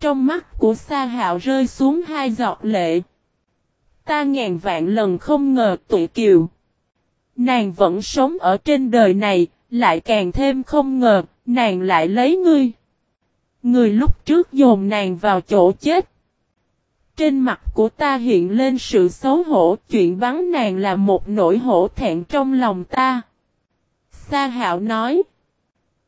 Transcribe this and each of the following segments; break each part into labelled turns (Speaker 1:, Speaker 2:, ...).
Speaker 1: Trong mắt của Sa Hạo rơi xuống hai giọt lệ. Ta ngàn vạn lần không ngờ tụi kiều. Nàng vẫn sống ở trên đời này, lại càng thêm không ngờ, nàng lại lấy ngươi. Người lúc trước dồn nàng vào chỗ chết. Trên mặt của ta hiện lên sự xấu hổ, chuyện bắn nàng là một nỗi hổ thẹn trong lòng ta. Sa hạo nói.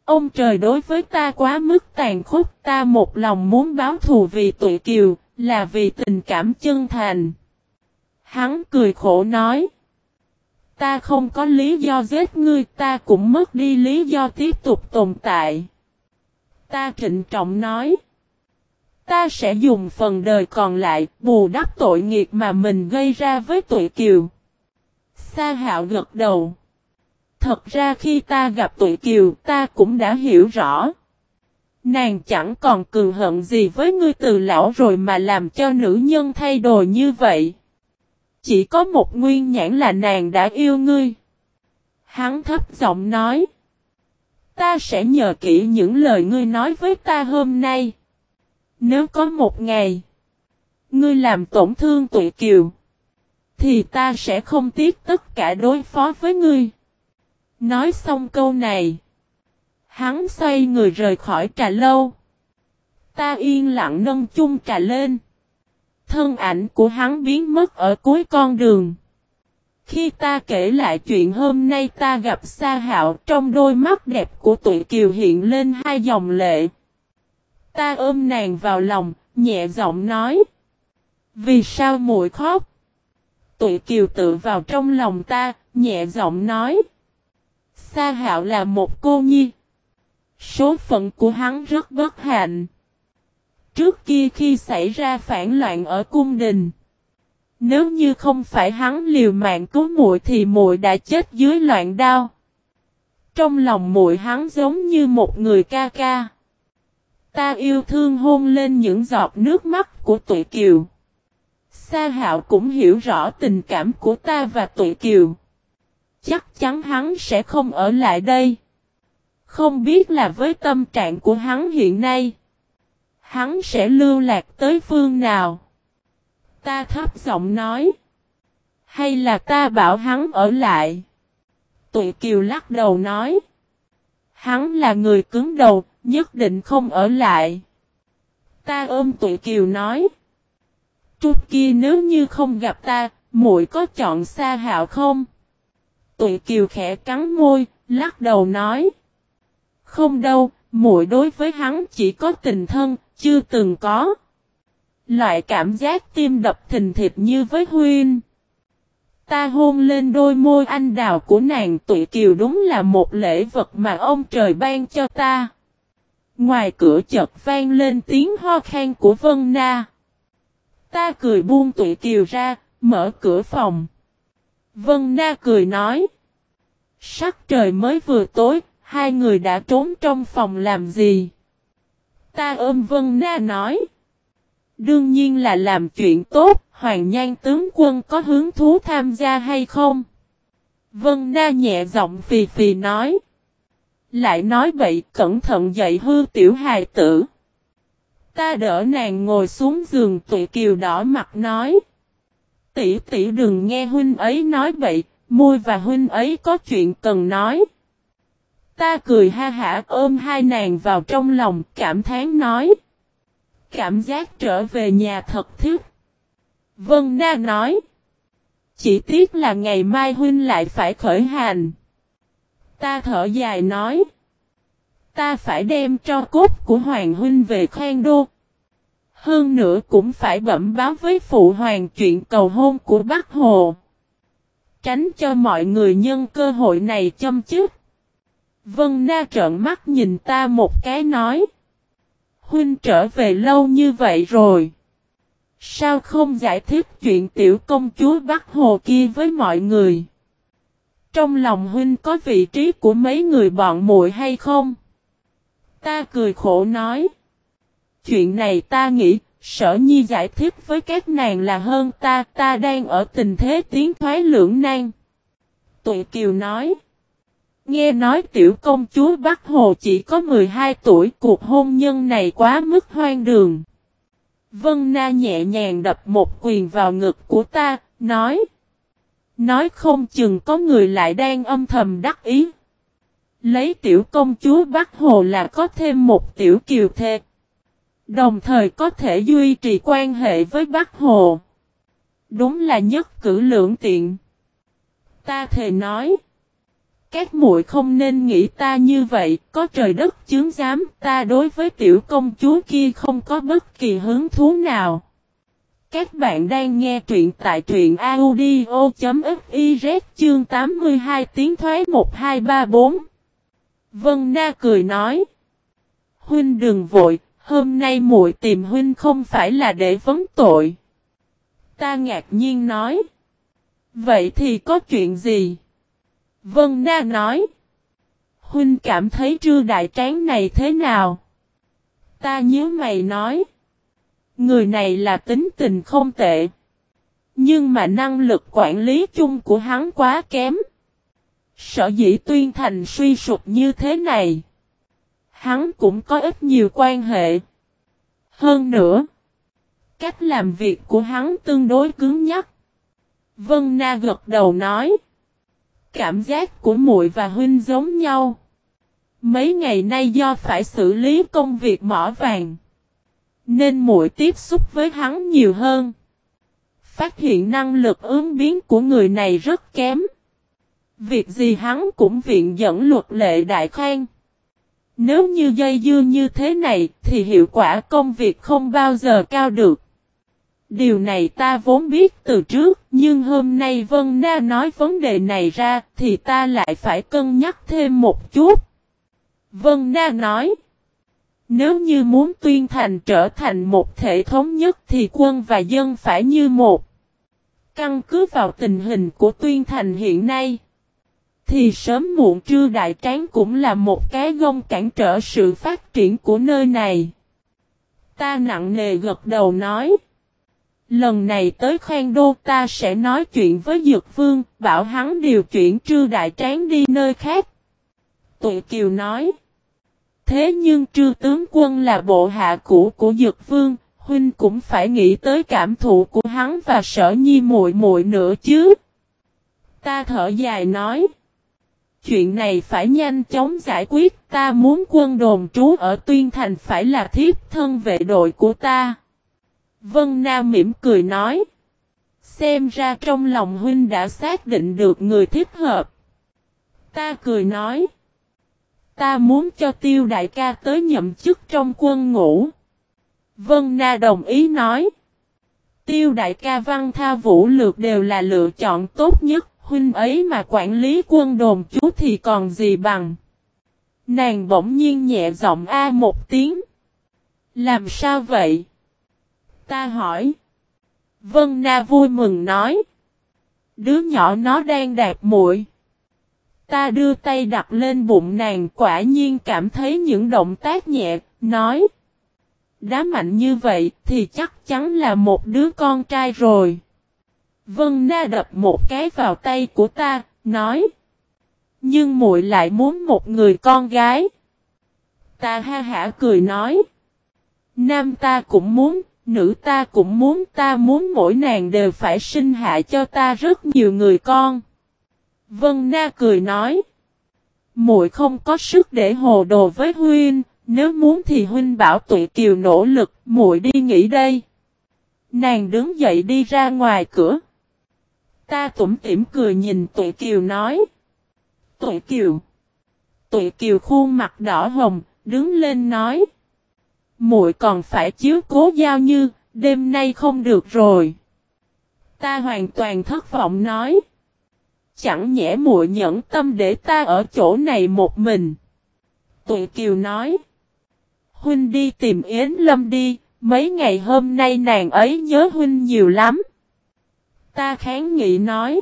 Speaker 1: Ông trời đối với ta quá mức tàn khốc, ta một lòng muốn báo thù vì tụi kiều, là vì tình cảm chân thành. Hắn cười khổ nói. Ta không có lý do giết ngươi, ta cũng mất đi lý do tiếp tục tồn tại. Ta trịnh trọng nói. Ta sẽ dùng phần đời còn lại bù đắp tội nghiệt mà mình gây ra với tụi kiều. Sa hạo gật đầu. Thật ra khi ta gặp tụi kiều ta cũng đã hiểu rõ. Nàng chẳng còn cường hận gì với ngươi từ lão rồi mà làm cho nữ nhân thay đổi như vậy. Chỉ có một nguyên nhãn là nàng đã yêu ngươi. Hắn thấp giọng nói. Ta sẽ nhờ kỹ những lời ngươi nói với ta hôm nay. Nếu có một ngày, ngươi làm tổn thương tụi kiều, thì ta sẽ không tiếc tất cả đối phó với ngươi. Nói xong câu này, hắn xoay người rời khỏi trà lâu. Ta yên lặng nâng chung trà lên. Thân ảnh của hắn biến mất ở cuối con đường. Khi ta kể lại chuyện hôm nay ta gặp Sa Hạo trong đôi mắt đẹp của tụi kiều hiện lên hai dòng lệ. Ta ôm nàng vào lòng, nhẹ giọng nói. Vì sao muội khóc? Tụi kiều tự vào trong lòng ta, nhẹ giọng nói. Sa hạo là một cô nhi. Số phận của hắn rất bất hạnh. Trước kia khi xảy ra phản loạn ở cung đình. Nếu như không phải hắn liều mạng cứu muội thì muội đã chết dưới loạn đao. Trong lòng muội hắn giống như một người ca ca. Ta yêu thương hôn lên những giọt nước mắt của tụi kiều. Sa hạo cũng hiểu rõ tình cảm của ta và tụi kiều. Chắc chắn hắn sẽ không ở lại đây. Không biết là với tâm trạng của hắn hiện nay. Hắn sẽ lưu lạc tới phương nào. Ta thấp giọng nói. Hay là ta bảo hắn ở lại. Tụi kiều lắc đầu nói. Hắn là người cứng đầu, nhất định không ở lại. Ta ôm tụi kiều nói. Chút kia nếu như không gặp ta, muội có chọn xa hạo không? Tụi kiều khẽ cắn môi, lắc đầu nói. Không đâu, muội đối với hắn chỉ có tình thân, chưa từng có. Loại cảm giác tim đập thình thịt như với Huyên. Ta hôn lên đôi môi anh đào của nàng tụi kiều đúng là một lễ vật mà ông trời ban cho ta. Ngoài cửa chợt vang lên tiếng ho khan của Vân Na. Ta cười buông tụi kiều ra, mở cửa phòng. Vân Na cười nói. Sắc trời mới vừa tối, hai người đã trốn trong phòng làm gì? Ta ôm Vân Na nói. Đương nhiên là làm chuyện tốt, Hoàng Nhan tướng quân có hứng thú tham gia hay không? Vân Na nhẹ giọng phì phì nói. Lại nói vậy cẩn thận dậy hư tiểu hài tử. Ta đỡ nàng ngồi xuống giường tụi kiều đỏ mặt nói. Tỷ tỷ đừng nghe huynh ấy nói vậy, môi và huynh ấy có chuyện cần nói. Ta cười ha hả ôm hai nàng vào trong lòng cảm thán nói. Cảm giác trở về nhà thật thiết. Vân Na nói. Chỉ tiếc là ngày mai huynh lại phải khởi hành. Ta thở dài nói. Ta phải đem cho cốt của Hoàng huynh về khoan đô. Hơn nữa cũng phải bẩm báo với phụ hoàng chuyện cầu hôn của Bắc Hồ. Tránh cho mọi người nhân cơ hội này châm chức. Vân Na trợn mắt nhìn ta một cái nói. Huynh trở về lâu như vậy rồi. Sao không giải thích chuyện tiểu công chúa Bắc Hồ kia với mọi người? Trong lòng huynh có vị trí của mấy người bọn muội hay không? Ta cười khổ nói. Chuyện này ta nghĩ, sở nhi giải thích với các nàng là hơn ta, ta đang ở tình thế tiến thoái lưỡng nan. Tụi Kiều nói. Nghe nói tiểu công chúa Bắc Hồ chỉ có 12 tuổi, cuộc hôn nhân này quá mức hoang đường. Vân Na nhẹ nhàng đập một quyền vào ngực của ta, nói. Nói không chừng có người lại đang âm thầm đắc ý. Lấy tiểu công chúa Bắc Hồ là có thêm một tiểu kiều thê. Đồng thời có thể duy trì quan hệ với Bắc Hồ. Đúng là nhất cử lưỡng tiện. Ta thề nói. Các muội không nên nghĩ ta như vậy, có trời đất chứng giám, ta đối với tiểu công chúa kia không có bất kỳ hứng thú nào. Các bạn đang nghe truyện tại truyện audio.fiz chương 82 tiếng thoái 1234. Vân Na cười nói. Huynh đừng vội, hôm nay muội tìm huynh không phải là để vấn tội. Ta ngạc nhiên nói. Vậy thì có chuyện gì? Vân Na nói. Huynh cảm thấy trư đại tráng này thế nào? Ta nhớ mày nói. Người này là tính tình không tệ. Nhưng mà năng lực quản lý chung của hắn quá kém. Sở dĩ tuyên thành suy sụp như thế này. Hắn cũng có ít nhiều quan hệ. Hơn nữa. Cách làm việc của hắn tương đối cứng nhắc. Vân Na gật đầu nói. Cảm giác của muội và huynh giống nhau. Mấy ngày nay do phải xử lý công việc mỏ vàng. Nên muội tiếp xúc với hắn nhiều hơn. Phát hiện năng lực ứng biến của người này rất kém. Việc gì hắn cũng viện dẫn luật lệ đại khang. Nếu như dây dưa như thế này thì hiệu quả công việc không bao giờ cao được. Điều này ta vốn biết từ trước, nhưng hôm nay Vân Na nói vấn đề này ra thì ta lại phải cân nhắc thêm một chút. Vân Na nói, nếu như muốn tuyên thành trở thành một thể thống nhất thì quân và dân phải như một. Căn cứ vào tình hình của tuyên thành hiện nay, thì sớm muộn trưa đại tráng cũng là một cái gông cản trở sự phát triển của nơi này. Ta nặng nề gật đầu nói. Lần này tới khoan đô ta sẽ nói chuyện với Dược Vương, bảo hắn điều chuyển trư đại tráng đi nơi khác. Tụi Kiều nói. Thế nhưng trư tướng quân là bộ hạ cũ của Dược Vương, huynh cũng phải nghĩ tới cảm thụ của hắn và sở nhi muội muội nữa chứ. Ta thở dài nói. Chuyện này phải nhanh chóng giải quyết, ta muốn quân đồn trú ở Tuyên Thành phải là thiếp thân vệ đội của ta. Vân Nam mỉm cười nói. Xem ra trong lòng huynh đã xác định được người thích hợp. Ta cười nói. Ta muốn cho tiêu đại ca tới nhậm chức trong quân ngũ. Vân Na đồng ý nói. Tiêu đại ca văn tha vũ lược đều là lựa chọn tốt nhất. Huynh ấy mà quản lý quân đồn chú thì còn gì bằng. Nàng bỗng nhiên nhẹ giọng A một tiếng. Làm sao vậy? Ta hỏi. Vân Na vui mừng nói. Đứa nhỏ nó đang đạp muội. Ta đưa tay đặt lên bụng nàng quả nhiên cảm thấy những động tác nhẹ, nói. Đá mạnh như vậy thì chắc chắn là một đứa con trai rồi. Vân Na đập một cái vào tay của ta, nói. Nhưng muội lại muốn một người con gái. Ta ha hả cười nói. Nam ta cũng muốn, Nữ ta cũng muốn ta muốn mỗi nàng đều phải sinh hạ cho ta rất nhiều người con. Vân Na cười nói. muội không có sức để hồ đồ với huynh, nếu muốn thì huynh bảo tụi kiều nỗ lực, muội đi nghỉ đây. Nàng đứng dậy đi ra ngoài cửa. Ta tủm tỉm cười nhìn tụi kiều nói. Tụi kiều. Tụi kiều khuôn mặt đỏ hồng, đứng lên nói muội còn phải chiếu cố giao như, đêm nay không được rồi. Ta hoàn toàn thất vọng nói. Chẳng nhẽ muội nhẫn tâm để ta ở chỗ này một mình. Tụi Kiều nói. Huynh đi tìm Yến Lâm đi, mấy ngày hôm nay nàng ấy nhớ Huynh nhiều lắm. Ta kháng nghị nói.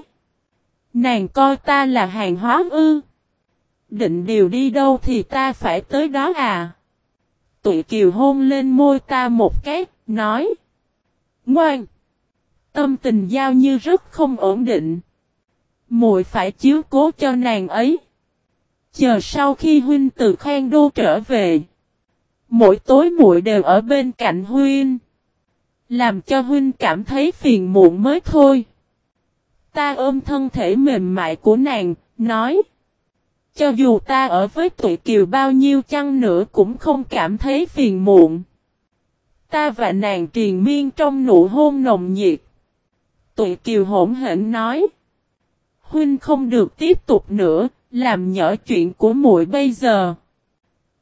Speaker 1: Nàng coi ta là hàng hóa ư. Định điều đi đâu thì ta phải tới đó à tụi kiều hôn lên môi ta một cái, nói. Ngoan! Tâm tình giao như rất không ổn định. muội phải chiếu cố cho nàng ấy. Chờ sau khi huynh từ khoan đô trở về. Mỗi tối muội đều ở bên cạnh huynh. Làm cho huynh cảm thấy phiền muộn mới thôi. Ta ôm thân thể mềm mại của nàng, nói. Cho dù ta ở với tụi kiều bao nhiêu chăng nữa cũng không cảm thấy phiền muộn. Ta và nàng triền miên trong nụ hôn nồng nhiệt. Tụi kiều hỗn hển nói. Huynh không được tiếp tục nữa, làm nhỏ chuyện của muội bây giờ.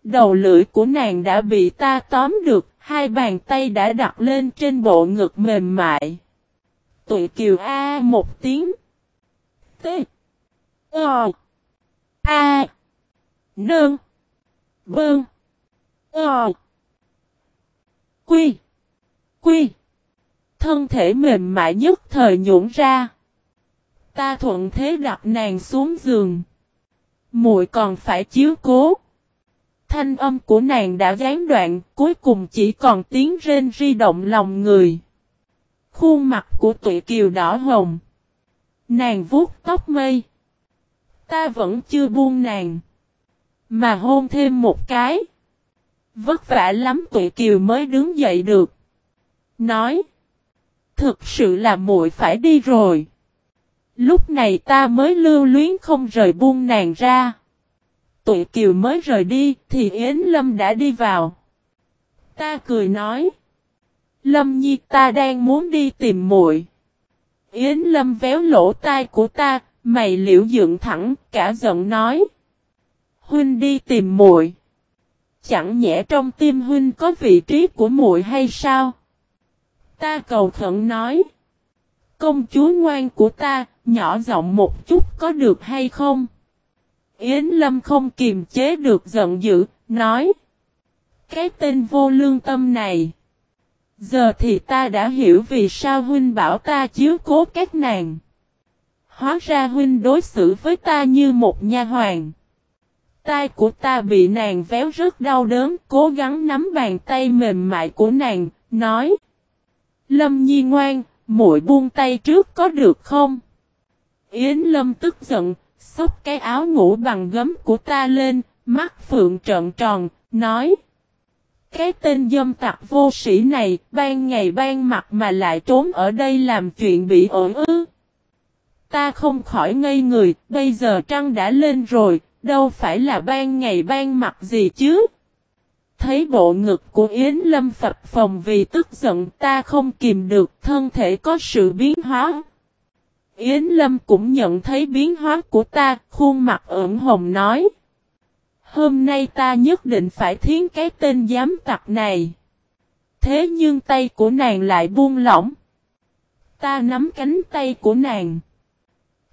Speaker 1: Đầu lưỡi của nàng đã bị ta tóm được, hai bàn tay đã đặt lên trên bộ ngực mềm mại. Tụi kiều A một tiếng. T. O. A. Nương. Bơn. O. Quy. Quy. Thân thể mềm mại nhất thời nhũn ra. Ta thuận thế đặt nàng xuống giường. muội còn phải chiếu cố. Thanh âm của nàng đã gián đoạn, cuối cùng chỉ còn tiếng rên ri động lòng người. Khuôn mặt của tụi kiều đỏ hồng. Nàng vuốt tóc mây. Ta vẫn chưa buông nàng. Mà hôn thêm một cái. Vất vả lắm tụi kiều mới đứng dậy được. Nói. Thực sự là muội phải đi rồi. Lúc này ta mới lưu luyến không rời buông nàng ra. Tụi kiều mới rời đi thì Yến Lâm đã đi vào. Ta cười nói. Lâm Nhi ta đang muốn đi tìm muội. Yến Lâm véo lỗ tai của ta, mày liễu dựng thẳng, cả giận nói. Huynh đi tìm muội. Chẳng nhẽ trong tim huynh có vị trí của muội hay sao? Ta cầu khẩn nói. Công chúa ngoan của ta, nhỏ giọng một chút có được hay không? Yến Lâm không kiềm chế được giận dữ, nói. Cái tên vô lương tâm này. Giờ thì ta đã hiểu vì sao huynh bảo ta chiếu cố các nàng. Hóa ra huynh đối xử với ta như một nha hoàng. Tai của ta bị nàng véo rất đau đớn, cố gắng nắm bàn tay mềm mại của nàng, nói. Lâm nhi ngoan, muội buông tay trước có được không? Yến Lâm tức giận, xốc cái áo ngủ bằng gấm của ta lên, mắt phượng trợn tròn, nói. Cái tên dâm tặc vô sĩ này, ban ngày ban mặt mà lại trốn ở đây làm chuyện bị ổn ư. Ta không khỏi ngây người, bây giờ trăng đã lên rồi, đâu phải là ban ngày ban mặt gì chứ. Thấy bộ ngực của Yến Lâm phập phòng vì tức giận ta không kìm được thân thể có sự biến hóa. Yến Lâm cũng nhận thấy biến hóa của ta, khuôn mặt ửng hồng nói. Hôm nay ta nhất định phải thiến cái tên giám tặc này. Thế nhưng tay của nàng lại buông lỏng. Ta nắm cánh tay của nàng.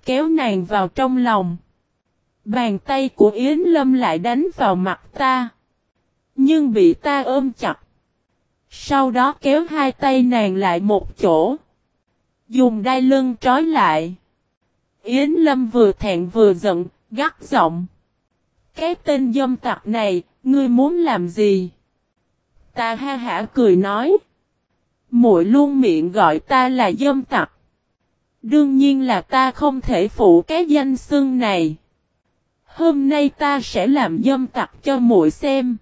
Speaker 1: Kéo nàng vào trong lòng. Bàn tay của Yến Lâm lại đánh vào mặt ta. Nhưng bị ta ôm chặt. Sau đó kéo hai tay nàng lại một chỗ. Dùng đai lưng trói lại. Yến Lâm vừa thẹn vừa giận, gắt giọng. Cái tên dâm tặc này, ngươi muốn làm gì? Ta ha hả cười nói. Muội luôn miệng gọi ta là dâm tặc. Đương nhiên là ta không thể phụ cái danh xưng này. Hôm nay ta sẽ làm dâm tặc cho muội xem.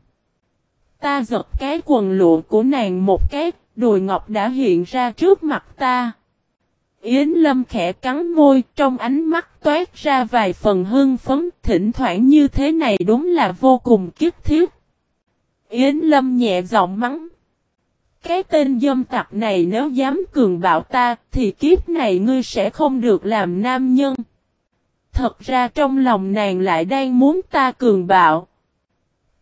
Speaker 1: Ta giật cái quần lụa của nàng một cái, đùi ngọc đã hiện ra trước mặt ta. Yến Lâm khẽ cắn môi, trong ánh mắt toát ra vài phần hưng phấn, thỉnh thoảng như thế này đúng là vô cùng kiếp thiết. Yến Lâm nhẹ giọng mắng. Cái tên dâm tặc này nếu dám cường bạo ta, thì kiếp này ngươi sẽ không được làm nam nhân. Thật ra trong lòng nàng lại đang muốn ta cường bạo.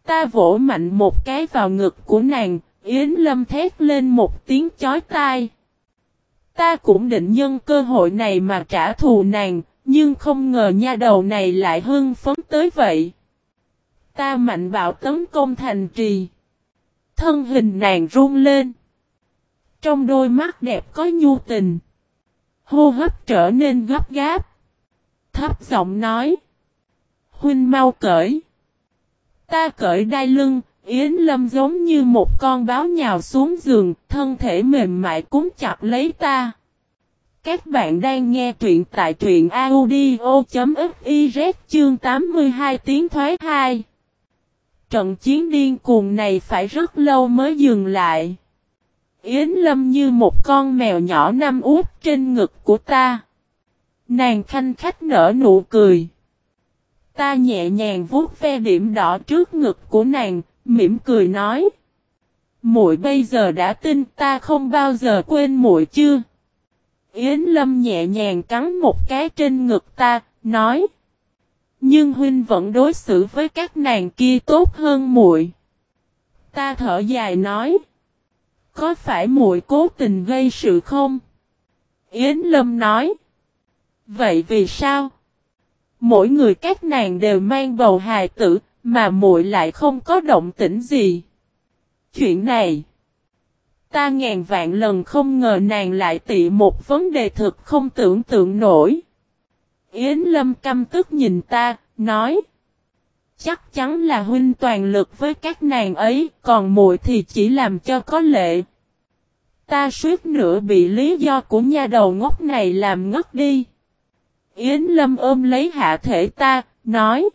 Speaker 1: Ta vỗ mạnh một cái vào ngực của nàng, Yến Lâm thét lên một tiếng chói tai. Ta cũng định nhân cơ hội này mà trả thù nàng, nhưng không ngờ nha đầu này lại hưng phấn tới vậy. Ta mạnh bạo tấn công thành trì. Thân hình nàng run lên. Trong đôi mắt đẹp có nhu tình. Hô hấp trở nên gấp gáp. Thấp giọng nói. Huynh mau cởi. Ta cởi đai lưng, Yến Lâm giống như một con báo nhào xuống giường, thân thể mềm mại cúng chặt lấy ta. Các bạn đang nghe truyện tại truyện audio.fiz chương 82 tiếng thoái 2. Trận chiến điên cuồng này phải rất lâu mới dừng lại. Yến Lâm như một con mèo nhỏ nằm út trên ngực của ta. Nàng khanh khách nở nụ cười. Ta nhẹ nhàng vuốt ve điểm đỏ trước ngực của nàng, mỉm cười nói. Muội bây giờ đã tin ta không bao giờ quên muội chưa? Yến Lâm nhẹ nhàng cắn một cái trên ngực ta, nói. Nhưng huynh vẫn đối xử với các nàng kia tốt hơn muội. Ta thở dài nói. Có phải muội cố tình gây sự không? Yến Lâm nói. Vậy vì sao? Mỗi người các nàng đều mang bầu hài tử, mà muội lại không có động tĩnh gì. Chuyện này, ta ngàn vạn lần không ngờ nàng lại tị một vấn đề thực không tưởng tượng nổi. Yến Lâm căm tức nhìn ta, nói. Chắc chắn là huynh toàn lực với các nàng ấy, còn muội thì chỉ làm cho có lệ. Ta suýt nữa bị lý do của nha đầu ngốc này làm ngất đi. Yến Lâm ôm lấy hạ thể ta, nói.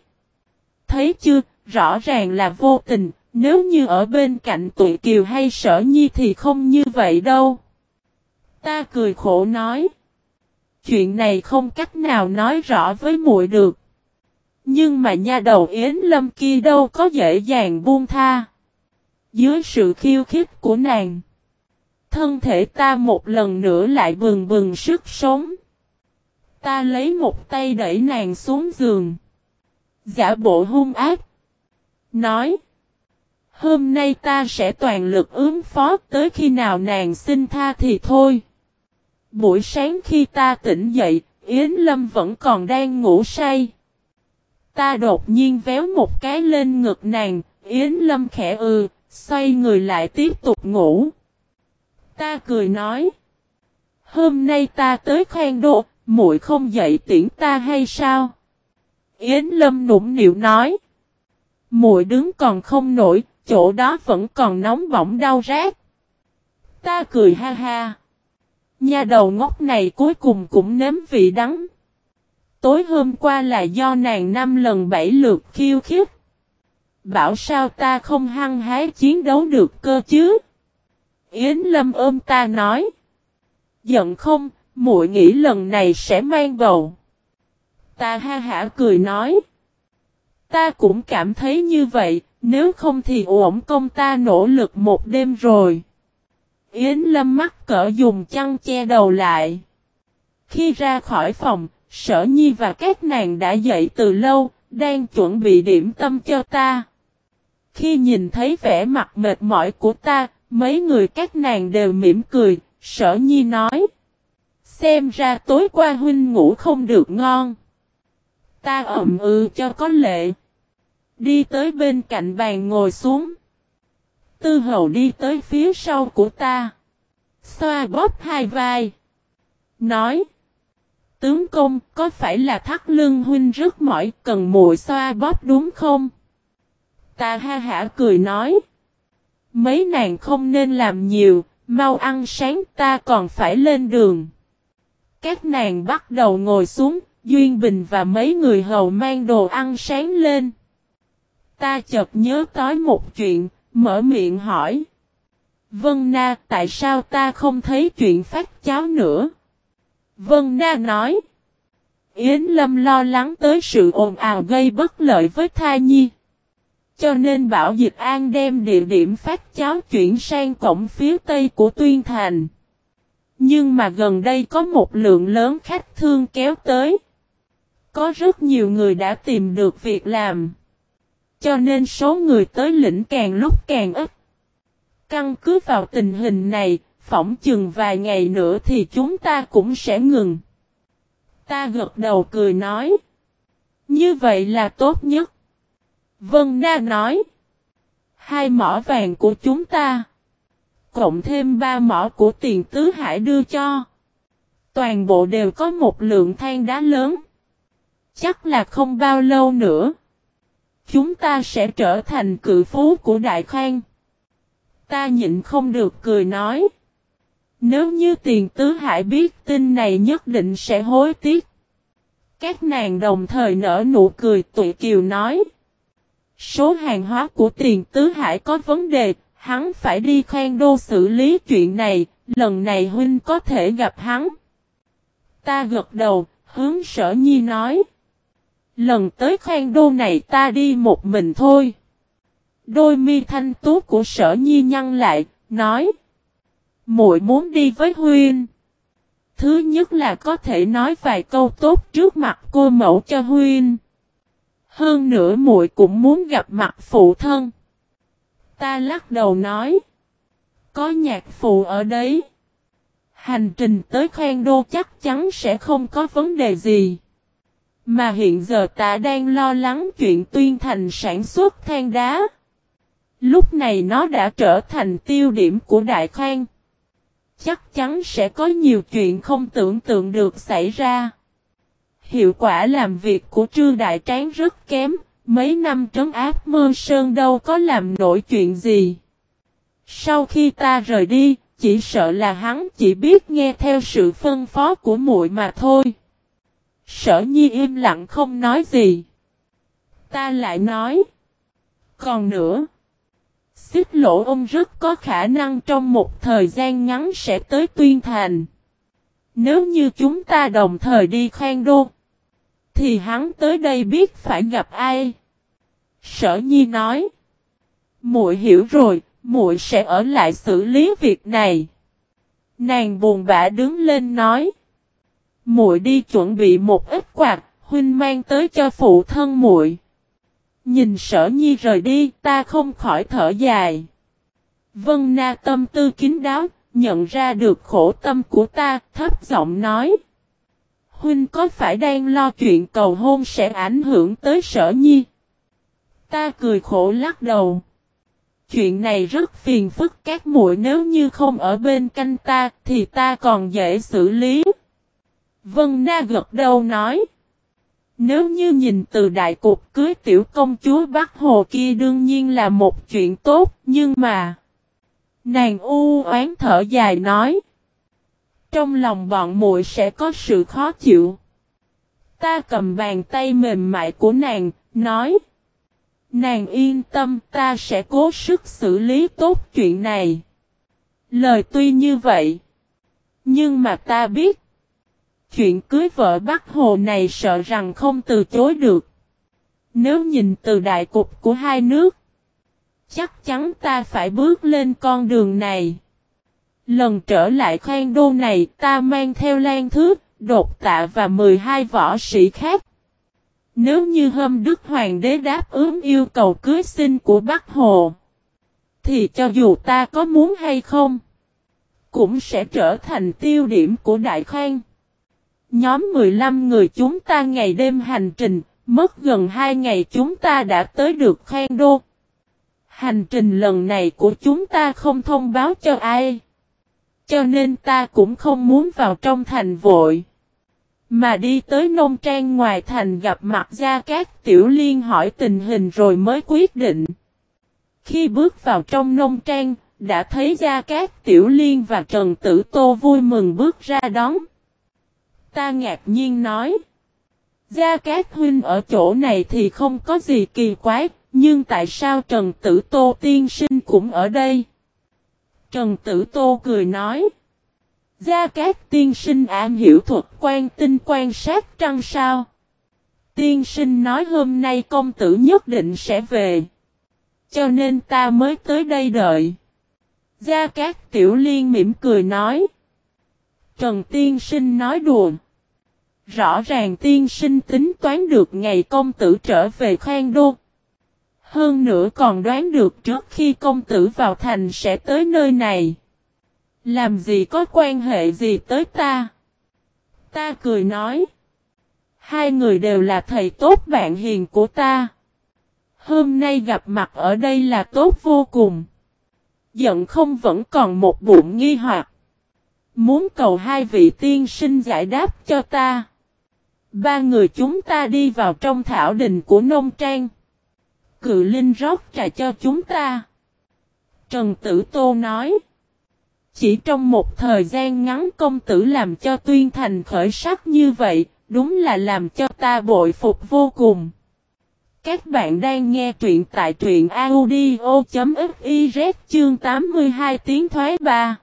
Speaker 1: Thấy chưa, rõ ràng là vô tình, nếu như ở bên cạnh tụi Kiều hay sở nhi thì không như vậy đâu. Ta cười khổ nói. Chuyện này không cách nào nói rõ với muội được. Nhưng mà nha đầu Yến Lâm kia đâu có dễ dàng buông tha. Dưới sự khiêu khích của nàng. Thân thể ta một lần nữa lại bừng bừng sức sống. Ta lấy một tay đẩy nàng xuống giường. Giả bộ hung ác. Nói. Hôm nay ta sẽ toàn lực ứng phó tới khi nào nàng xin tha thì thôi. Buổi sáng khi ta tỉnh dậy, Yến Lâm vẫn còn đang ngủ say. Ta đột nhiên véo một cái lên ngực nàng, Yến Lâm khẽ ừ, xoay người lại tiếp tục ngủ. Ta cười nói. Hôm nay ta tới khoan độ, muội không dậy tiễn ta hay sao? Yến Lâm nũng nịu nói. Muội đứng còn không nổi, chỗ đó vẫn còn nóng bỏng đau rát. Ta cười ha ha. Nhà đầu ngốc này cuối cùng cũng nếm vị đắng. Tối hôm qua là do nàng năm lần bảy lượt khiêu khiếp. Bảo sao ta không hăng hái chiến đấu được cơ chứ? Yến Lâm ôm ta nói. Giận không, muội nghĩ lần này sẽ mang bầu. Ta ha hả cười nói. Ta cũng cảm thấy như vậy, nếu không thì ổn công ta nỗ lực một đêm rồi. Yến Lâm mắt cỡ dùng chăn che đầu lại. Khi ra khỏi phòng, sở nhi và các nàng đã dậy từ lâu, đang chuẩn bị điểm tâm cho ta. Khi nhìn thấy vẻ mặt mệt mỏi của ta, mấy người các nàng đều mỉm cười, sở nhi nói. Xem ra tối qua huynh ngủ không được ngon. Ta ẩm ừ cho có lệ. Đi tới bên cạnh bàn ngồi xuống. Tư hầu đi tới phía sau của ta. Xoa bóp hai vai. Nói. Tướng công có phải là thắt lưng huynh rất mỏi cần muội xoa bóp đúng không? Ta ha hả cười nói. Mấy nàng không nên làm nhiều, mau ăn sáng ta còn phải lên đường. Các nàng bắt đầu ngồi xuống, Duyên Bình và mấy người hầu mang đồ ăn sáng lên. Ta chợt nhớ tới một chuyện, mở miệng hỏi. Vân Na, tại sao ta không thấy chuyện phát cháo nữa? Vân Na nói. Yến Lâm lo lắng tới sự ồn ào gây bất lợi với thai nhi. Cho nên bảo Dịch An đem địa điểm phát cháo chuyển sang cổng phía tây của Tuyên Thành. Nhưng mà gần đây có một lượng lớn khách thương kéo tới. Có rất nhiều người đã tìm được việc làm. Cho nên số người tới lĩnh càng lúc càng ít. Căn cứ vào tình hình này, phỏng chừng vài ngày nữa thì chúng ta cũng sẽ ngừng. Ta gật đầu cười nói. Như vậy là tốt nhất. Vân Na nói. Hai mỏ vàng của chúng ta. Cộng thêm ba mỏ của tiền tứ hải đưa cho. Toàn bộ đều có một lượng than đá lớn. Chắc là không bao lâu nữa. Chúng ta sẽ trở thành cự phú của Đại Khang. Ta nhịn không được cười nói. Nếu như tiền tứ hải biết tin này nhất định sẽ hối tiếc. Các nàng đồng thời nở nụ cười tụi kiều nói. Số hàng hóa của tiền tứ hải có vấn đề, hắn phải đi khoan đô xử lý chuyện này, lần này huynh có thể gặp hắn. Ta gật đầu, hướng sở nhi nói. Lần tới khoan đô này ta đi một mình thôi. Đôi mi thanh tú của sở nhi nhăn lại, nói. muội muốn đi với huyên. Thứ nhất là có thể nói vài câu tốt trước mặt cô mẫu cho huyên. Hơn nữa muội cũng muốn gặp mặt phụ thân. Ta lắc đầu nói. Có nhạc phụ ở đấy. Hành trình tới khoan đô chắc chắn sẽ không có vấn đề gì. Mà hiện giờ ta đang lo lắng chuyện tuyên thành sản xuất than đá. Lúc này nó đã trở thành tiêu điểm của Đại Khang. Chắc chắn sẽ có nhiều chuyện không tưởng tượng được xảy ra. Hiệu quả làm việc của Trư Đại Tráng rất kém, mấy năm trấn áp mưa sơn đâu có làm nổi chuyện gì. Sau khi ta rời đi, chỉ sợ là hắn chỉ biết nghe theo sự phân phó của muội mà thôi. Sở nhi im lặng không nói gì. Ta lại nói. Còn nữa. Xích lỗ ông rất có khả năng trong một thời gian ngắn sẽ tới tuyên thành. Nếu như chúng ta đồng thời đi khoan đô. Thì hắn tới đây biết phải gặp ai. Sở nhi nói. muội hiểu rồi, muội sẽ ở lại xử lý việc này. Nàng buồn bã đứng lên nói. Muội đi chuẩn bị một ít quạt, huynh mang tới cho phụ thân muội. Nhìn sở nhi rời đi, ta không khỏi thở dài. Vân Na tâm tư kín đáo, nhận ra được khổ tâm của ta, thấp giọng nói. Huynh có phải đang lo chuyện cầu hôn sẽ ảnh hưởng tới sở nhi? Ta cười khổ lắc đầu. Chuyện này rất phiền phức các muội nếu như không ở bên canh ta thì ta còn dễ xử lý. Vân Na gật đầu nói. Nếu như nhìn từ đại cục cưới tiểu công chúa Bắc Hồ kia đương nhiên là một chuyện tốt, nhưng mà... Nàng u oán thở dài nói. Trong lòng bọn muội sẽ có sự khó chịu. Ta cầm bàn tay mềm mại của nàng, nói. Nàng yên tâm ta sẽ cố sức xử lý tốt chuyện này. Lời tuy như vậy. Nhưng mà ta biết. Chuyện cưới vợ Bắc Hồ này sợ rằng không từ chối được. Nếu nhìn từ đại cục của hai nước. Chắc chắn ta phải bước lên con đường này. Lần trở lại khoang đô này ta mang theo lan thước, đột tạ và 12 võ sĩ khác. Nếu như hôm Đức Hoàng đế đáp ứng yêu cầu cưới xin của Bắc Hồ, thì cho dù ta có muốn hay không, cũng sẽ trở thành tiêu điểm của Đại Khang. Nhóm 15 người chúng ta ngày đêm hành trình, mất gần 2 ngày chúng ta đã tới được Khang Đô. Hành trình lần này của chúng ta không thông báo cho ai. Cho nên ta cũng không muốn vào trong thành vội. Mà đi tới nông trang ngoài thành gặp mặt Gia Cát Tiểu Liên hỏi tình hình rồi mới quyết định. Khi bước vào trong nông trang, đã thấy Gia Cát Tiểu Liên và Trần Tử Tô vui mừng bước ra đón. Ta ngạc nhiên nói. Gia Cát Huynh ở chỗ này thì không có gì kỳ quái, nhưng tại sao Trần Tử Tô tiên sinh cũng ở đây? Trần Tử Tô cười nói. Gia Cát tiên sinh am hiểu thuật quan tinh quan sát trăng sao. Tiên sinh nói hôm nay công tử nhất định sẽ về. Cho nên ta mới tới đây đợi. Gia Cát Tiểu Liên mỉm cười nói. Trần tiên sinh nói đùa. Rõ ràng tiên sinh tính toán được ngày công tử trở về khoan đô. Hơn nữa còn đoán được trước khi công tử vào thành sẽ tới nơi này. Làm gì có quan hệ gì tới ta? Ta cười nói. Hai người đều là thầy tốt bạn hiền của ta. Hôm nay gặp mặt ở đây là tốt vô cùng. Giận không vẫn còn một bụng nghi hoặc. Muốn cầu hai vị tiên sinh giải đáp cho ta. Ba người chúng ta đi vào trong thảo đình của nông trang. Cự Linh rót trà cho chúng ta. Trần Tử Tô nói. Chỉ trong một thời gian ngắn công tử làm cho tuyên thành khởi sắc như vậy, đúng là làm cho ta bội phục vô cùng. Các bạn đang nghe truyện tại truyện audio.fiz chương 82 tiếng thoái 3.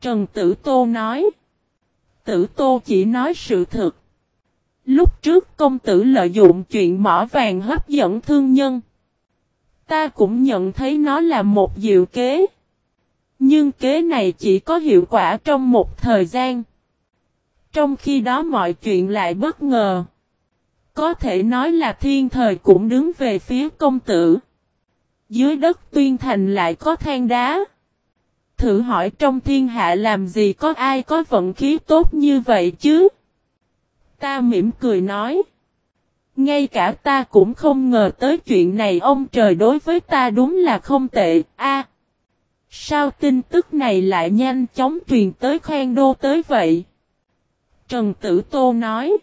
Speaker 1: Trần Tử Tô nói. Tử Tô chỉ nói sự thật. Lúc trước công tử lợi dụng chuyện mỏ vàng hấp dẫn thương nhân. Ta cũng nhận thấy nó là một diệu kế. Nhưng kế này chỉ có hiệu quả trong một thời gian. Trong khi đó mọi chuyện lại bất ngờ. Có thể nói là thiên thời cũng đứng về phía công tử. Dưới đất tuyên thành lại có than đá. Thử hỏi trong thiên hạ làm gì có ai có vận khí tốt như vậy chứ? Ta mỉm cười nói. Ngay cả ta cũng không ngờ tới chuyện này ông trời đối với ta đúng là không tệ. A, Sao tin tức này lại nhanh chóng truyền tới khoan đô tới vậy? Trần Tử Tô nói.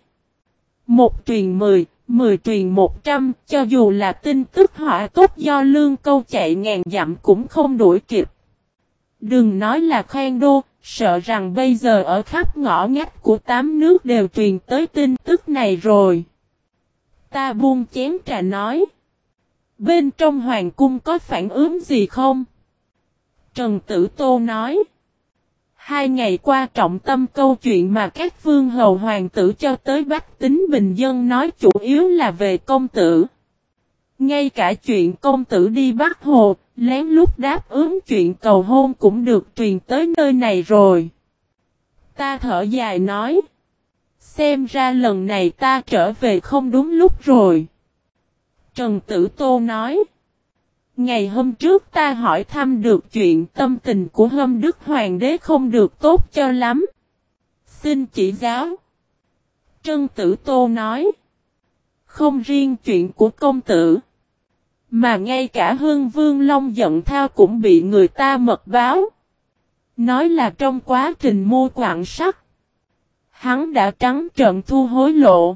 Speaker 1: Một truyền mười, mười truyền một trăm, cho dù là tin tức họa tốt do lương câu chạy ngàn dặm cũng không đuổi kịp. Đừng nói là khoan đô, sợ rằng bây giờ ở khắp ngõ ngách của tám nước đều truyền tới tin tức này rồi. Ta buông chén trà nói. Bên trong hoàng cung có phản ứng gì không? Trần Tử Tô nói. Hai ngày qua trọng tâm câu chuyện mà các vương hầu hoàng tử cho tới bách tính bình dân nói chủ yếu là về công tử. Ngay cả chuyện công tử đi bắt hồ, lén lút đáp ứng chuyện cầu hôn cũng được truyền tới nơi này rồi. Ta thở dài nói. Xem ra lần này ta trở về không đúng lúc rồi. Trần Tử Tô nói. Ngày hôm trước ta hỏi thăm được chuyện tâm tình của hâm đức hoàng đế không được tốt cho lắm. Xin chỉ giáo. Trân Tử Tô nói. Không riêng chuyện của công tử. Mà ngay cả hương vương long giận thao cũng bị người ta mật báo. Nói là trong quá trình mua quạng sắt. Hắn đã trắng trợn thu hối lộ.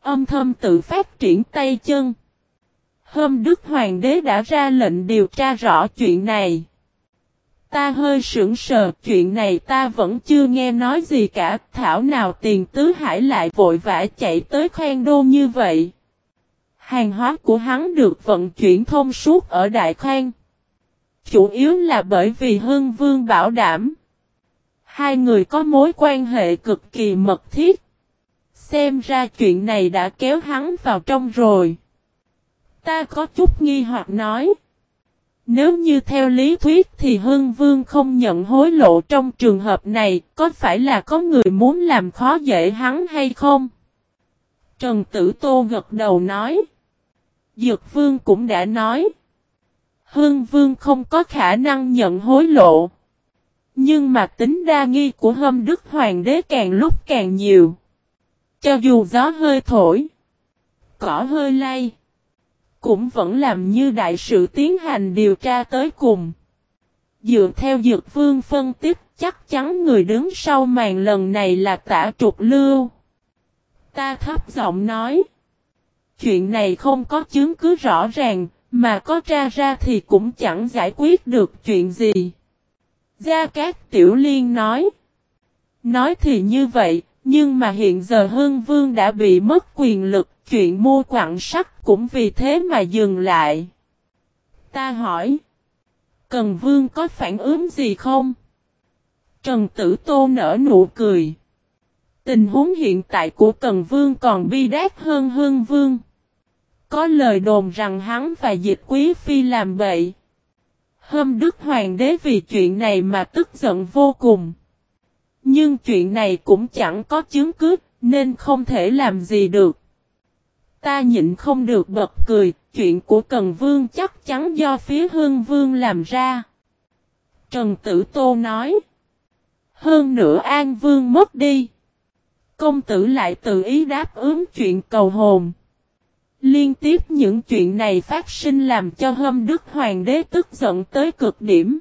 Speaker 1: Âm thầm tự phát triển tay chân. Hôm Đức Hoàng đế đã ra lệnh điều tra rõ chuyện này. Ta hơi sững sờ chuyện này ta vẫn chưa nghe nói gì cả, thảo nào tiền tứ hải lại vội vã chạy tới khoan đô như vậy. Hàng hóa của hắn được vận chuyển thông suốt ở Đại Khang. Chủ yếu là bởi vì Hưng Vương bảo đảm. Hai người có mối quan hệ cực kỳ mật thiết. Xem ra chuyện này đã kéo hắn vào trong rồi. Ta có chút nghi hoặc nói. Nếu như theo lý thuyết thì Hưng Vương không nhận hối lộ trong trường hợp này, có phải là có người muốn làm khó dễ hắn hay không? Trần Tử Tô gật đầu nói. Dược Vương cũng đã nói. hương Vương không có khả năng nhận hối lộ. Nhưng mà tính đa nghi của hâm đức hoàng đế càng lúc càng nhiều. Cho dù gió hơi thổi, cỏ hơi lay, cũng vẫn làm như đại sự tiến hành điều tra tới cùng. Dựa theo Dược Vương phân tích, chắc chắn người đứng sau màn lần này là tả trục lưu. Ta thấp giọng nói. Chuyện này không có chứng cứ rõ ràng, mà có tra ra thì cũng chẳng giải quyết được chuyện gì. Gia Cát Tiểu Liên nói. Nói thì như vậy, nhưng mà hiện giờ Hưng Vương đã bị mất quyền lực, chuyện mua quặng sắt cũng vì thế mà dừng lại. Ta hỏi. Cần Vương có phản ứng gì không? Trần Tử Tô nở nụ cười. Tình huống hiện tại của Cần Vương còn bi đát hơn Hưng Vương. Có lời đồn rằng hắn và dịch quý phi làm bậy. Hôm Đức Hoàng đế vì chuyện này mà tức giận vô cùng. Nhưng chuyện này cũng chẳng có chứng cứ, nên không thể làm gì được. Ta nhịn không được bật cười, chuyện của Cần Vương chắc chắn do phía Hương Vương làm ra. Trần Tử Tô nói. Hơn nữa An Vương mất đi. Công tử lại tự ý đáp ứng chuyện cầu hồn. Liên tiếp những chuyện này phát sinh làm cho hâm đức hoàng đế tức giận tới cực điểm.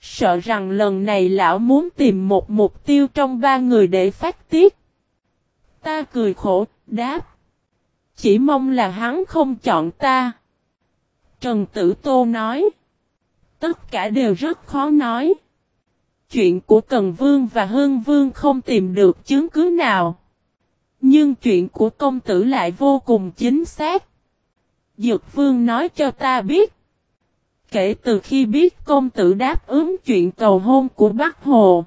Speaker 1: Sợ rằng lần này lão muốn tìm một mục tiêu trong ba người để phát tiết. Ta cười khổ, đáp. Chỉ mong là hắn không chọn ta. Trần Tử Tô nói. Tất cả đều rất khó nói. Chuyện của Cần Vương và Hương Vương không tìm được chứng cứ nào. Nhưng chuyện của công tử lại vô cùng chính xác. Dược vương nói cho ta biết. Kể từ khi biết công tử đáp ứng chuyện cầu hôn của Bắc Hồ.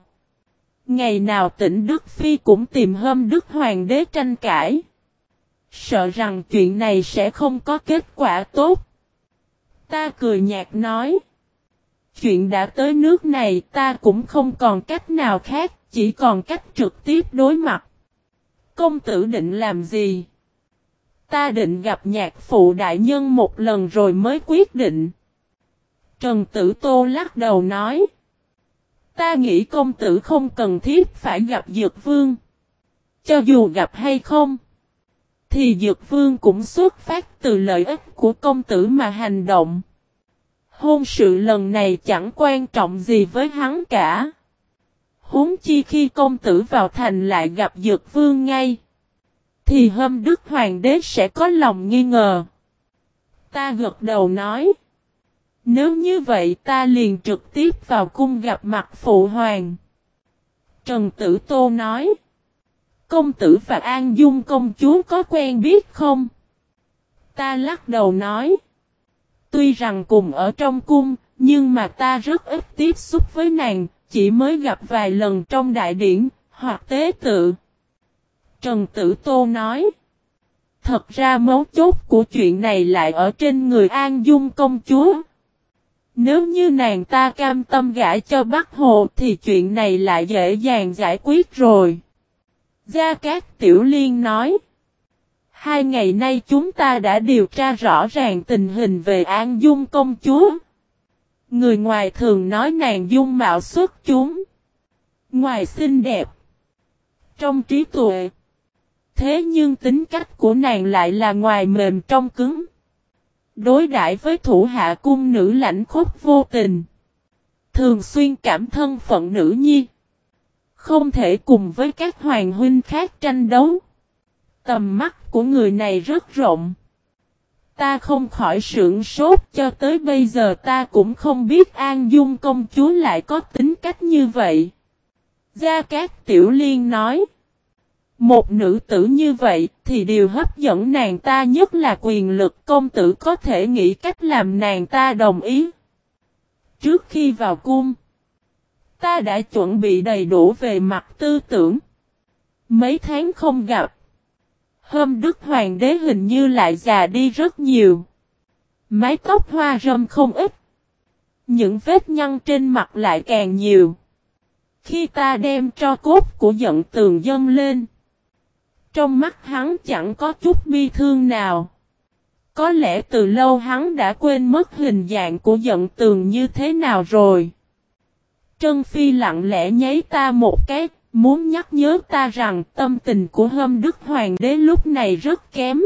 Speaker 1: Ngày nào tỉnh Đức Phi cũng tìm hâm Đức Hoàng đế tranh cãi. Sợ rằng chuyện này sẽ không có kết quả tốt. Ta cười nhạt nói. Chuyện đã tới nước này ta cũng không còn cách nào khác, chỉ còn cách trực tiếp đối mặt. Công tử định làm gì? Ta định gặp nhạc phụ đại nhân một lần rồi mới quyết định. Trần Tử Tô lắc đầu nói. Ta nghĩ công tử không cần thiết phải gặp Dược Vương. Cho dù gặp hay không. Thì Dược Vương cũng xuất phát từ lợi ích của công tử mà hành động. Hôn sự lần này chẳng quan trọng gì với hắn cả. Huống chi khi công tử vào thành lại gặp Dược Vương ngay. Thì hâm Đức Hoàng đế sẽ có lòng nghi ngờ. Ta gật đầu nói. Nếu như vậy ta liền trực tiếp vào cung gặp mặt phụ hoàng. Trần Tử Tô nói. Công tử và An Dung công chúa có quen biết không? Ta lắc đầu nói. Tuy rằng cùng ở trong cung, nhưng mà ta rất ít tiếp xúc với nàng, chỉ mới gặp vài lần trong đại điển, hoặc tế tự. Trần Tử Tô nói. Thật ra mấu chốt của chuyện này lại ở trên người An Dung công chúa. Nếu như nàng ta cam tâm gả cho Bắc Hồ thì chuyện này lại dễ dàng giải quyết rồi. Gia Cát Tiểu Liên nói. Hai ngày nay chúng ta đã điều tra rõ ràng tình hình về An Dung công chúa. Người ngoài thường nói nàng dung mạo xuất chúng. Ngoài xinh đẹp. Trong trí tuệ. Thế nhưng tính cách của nàng lại là ngoài mềm trong cứng. Đối đãi với thủ hạ cung nữ lãnh khốc vô tình. Thường xuyên cảm thân phận nữ nhi. Không thể cùng với các hoàng huynh khác tranh đấu. Tầm mắt của người này rất rộng. Ta không khỏi sưởng sốt cho tới bây giờ ta cũng không biết An Dung công chúa lại có tính cách như vậy. Gia Cát Tiểu Liên nói. Một nữ tử như vậy thì điều hấp dẫn nàng ta nhất là quyền lực công tử có thể nghĩ cách làm nàng ta đồng ý. Trước khi vào cung, ta đã chuẩn bị đầy đủ về mặt tư tưởng. Mấy tháng không gặp, hôm Đức Hoàng đế hình như lại già đi rất nhiều. Mái tóc hoa râm không ít. Những vết nhăn trên mặt lại càng nhiều. Khi ta đem cho cốt của giận tường dân lên. Trong mắt hắn chẳng có chút bi thương nào. Có lẽ từ lâu hắn đã quên mất hình dạng của giận tường như thế nào rồi. Trân Phi lặng lẽ nháy ta một cái, muốn nhắc nhớ ta rằng tâm tình của hâm đức hoàng đế lúc này rất kém.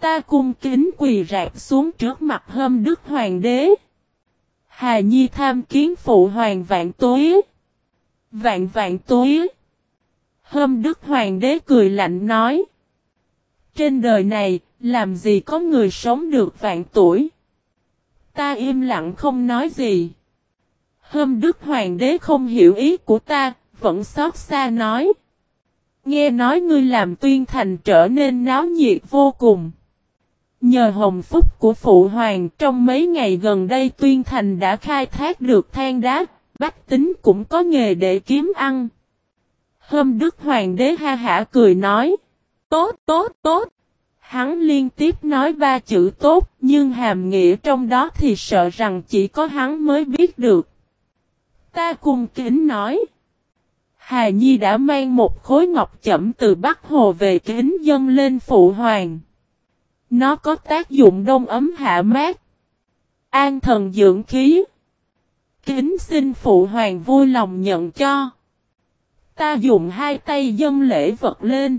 Speaker 1: Ta cung kính quỳ rạp xuống trước mặt hâm đức hoàng đế. Hà Nhi tham kiến phụ hoàng vạn tối. Vạn vạn tối. hâm Đức Hoàng đế cười lạnh nói. Trên đời này, làm gì có người sống được vạn tuổi. Ta im lặng không nói gì. hâm Đức Hoàng đế không hiểu ý của ta, vẫn xót xa nói. Nghe nói ngươi làm tuyên thành trở nên náo nhiệt vô cùng. Nhờ hồng phúc của Phụ Hoàng trong mấy ngày gần đây tuyên thành đã khai thác được than đá, bách tính cũng có nghề để kiếm ăn. Hôm Đức Hoàng đế ha hả cười nói. Tốt, tốt, tốt. Hắn liên tiếp nói ba chữ tốt, nhưng hàm nghĩa trong đó thì sợ rằng chỉ có hắn mới biết được. Ta cùng kính nói. Hà Nhi đã mang một khối ngọc chẩm từ Bắc Hồ về kính dân lên phụ hoàng. Nó có tác dụng đông ấm hạ mát. An thần dưỡng khí. Kính xin phụ hoàng vui lòng nhận cho. Ta dùng hai tay dâng lễ vật lên.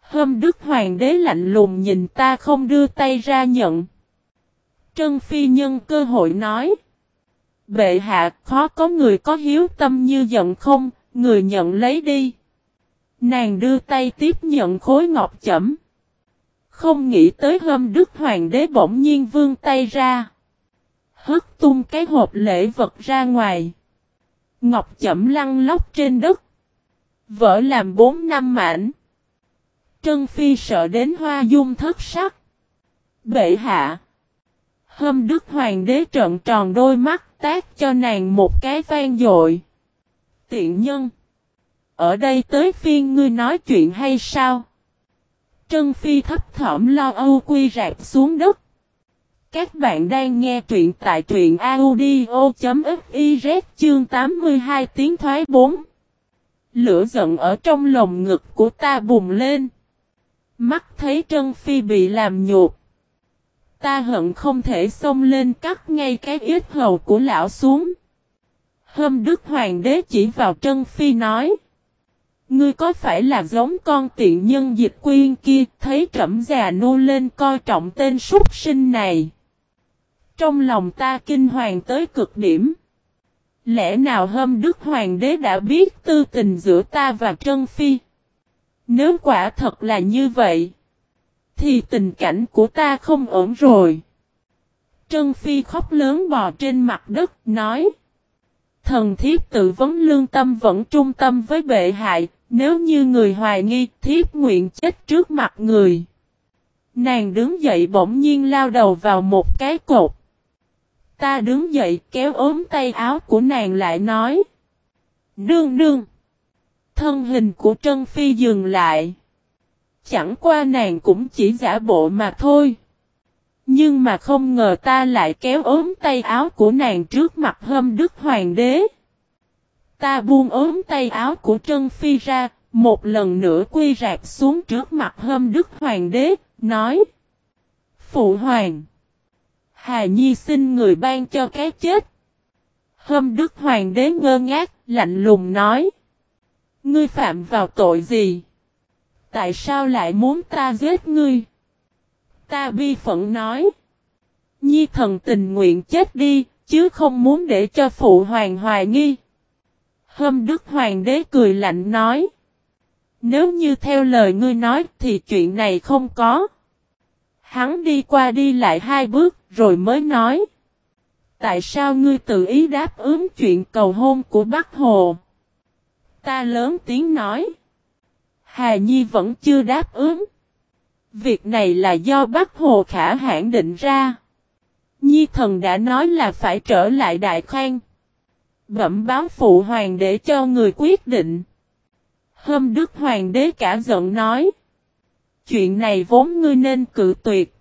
Speaker 1: Hâm Đức Hoàng đế lạnh lùng nhìn ta không đưa tay ra nhận. Trân Phi nhân cơ hội nói. Bệ hạ khó có người có hiếu tâm như giận không, người nhận lấy đi. Nàng đưa tay tiếp nhận khối ngọc chẩm. Không nghĩ tới hôm Đức Hoàng đế bỗng nhiên vương tay ra. Hất tung cái hộp lễ vật ra ngoài. Ngọc chẩm lăn lóc trên đất. Vỡ làm bốn năm mảnh. Trân Phi sợ đến hoa dung thất sắc. Bệ hạ. Hôm đức hoàng đế trợn tròn đôi mắt tác cho nàng một cái vang dội. Tiện nhân. Ở đây tới phiên ngươi nói chuyện hay sao? Trân Phi thấp thỏm lo âu quy rạp xuống đất. Các bạn đang nghe truyện tại truyện audio.fiz chương 82 tiếng thoái 4. Lửa giận ở trong lồng ngực của ta bùng lên. Mắt thấy Trân Phi bị làm nhục. Ta hận không thể xông lên cắt ngay cái ít hầu của lão xuống. Hôm Đức Hoàng đế chỉ vào Trân Phi nói. Ngươi có phải là giống con tiện nhân dịch quyên kia thấy trẫm già nô lên coi trọng tên súc sinh này. Trong lòng ta kinh hoàng tới cực điểm. Lẽ nào hôm Đức Hoàng đế đã biết tư tình giữa ta và Trân Phi? Nếu quả thật là như vậy, thì tình cảnh của ta không ổn rồi. Trân Phi khóc lớn bò trên mặt đất, nói. Thần thiếp tự vấn lương tâm vẫn trung tâm với bệ hại, nếu như người hoài nghi, thiếp nguyện chết trước mặt người. Nàng đứng dậy bỗng nhiên lao đầu vào một cái cột. Ta đứng dậy kéo ốm tay áo của nàng lại nói. Nương nương. Thân hình của Trân Phi dừng lại. Chẳng qua nàng cũng chỉ giả bộ mà thôi. Nhưng mà không ngờ ta lại kéo ốm tay áo của nàng trước mặt hâm đức hoàng đế. Ta buông ốm tay áo của Trân Phi ra, một lần nữa quy rạc xuống trước mặt hâm đức hoàng đế, nói. Phụ hoàng. Hà Nhi xin người ban cho cái chết. Hâm đức hoàng đế ngơ ngác, lạnh lùng nói. Ngươi phạm vào tội gì? Tại sao lại muốn ta giết ngươi? Ta bi phận nói. Nhi thần tình nguyện chết đi, chứ không muốn để cho phụ hoàng hoài nghi. Hâm đức hoàng đế cười lạnh nói. Nếu như theo lời ngươi nói thì chuyện này không có. Hắn đi qua đi lại hai bước rồi mới nói. Tại sao ngươi tự ý đáp ứng chuyện cầu hôn của Bắc Hồ? Ta lớn tiếng nói. Hà Nhi vẫn chưa đáp ứng. Việc này là do Bắc Hồ Khả hãn định ra. Nhi thần đã nói là phải trở lại Đại Khang. Bẩm báo phụ hoàng để cho người quyết định. Hôm Đức Hoàng đế cả giận nói. Chuyện này vốn ngươi nên cự tuyệt.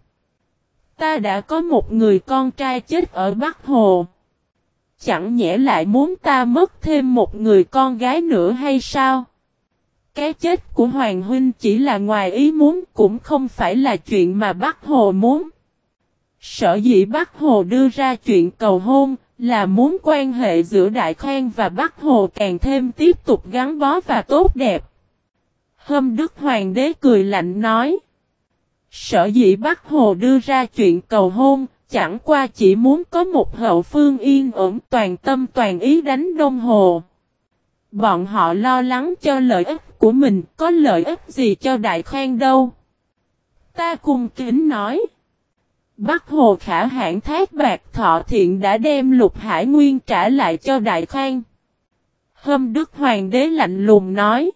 Speaker 1: Ta đã có một người con trai chết ở Bắc Hồ. Chẳng nhẽ lại muốn ta mất thêm một người con gái nữa hay sao? Cái chết của Hoàng Huynh chỉ là ngoài ý muốn cũng không phải là chuyện mà Bắc Hồ muốn. Sở dĩ Bắc Hồ đưa ra chuyện cầu hôn là muốn quan hệ giữa Đại Khang và Bắc Hồ càng thêm tiếp tục gắn bó và tốt đẹp. Hâm Đức Hoàng đế cười lạnh nói. Sở dĩ Bắc Hồ đưa ra chuyện cầu hôn, chẳng qua chỉ muốn có một hậu phương yên ổn toàn tâm toàn ý đánh Đông Hồ. Bọn họ lo lắng cho lợi ích của mình, có lợi ích gì cho Đại Khang đâu. Ta cùng kính nói. Bắc Hồ Khả hãn thác bạc thọ thiện đã đem lục hải nguyên trả lại cho Đại Khang. Hâm Đức Hoàng đế lạnh lùng nói.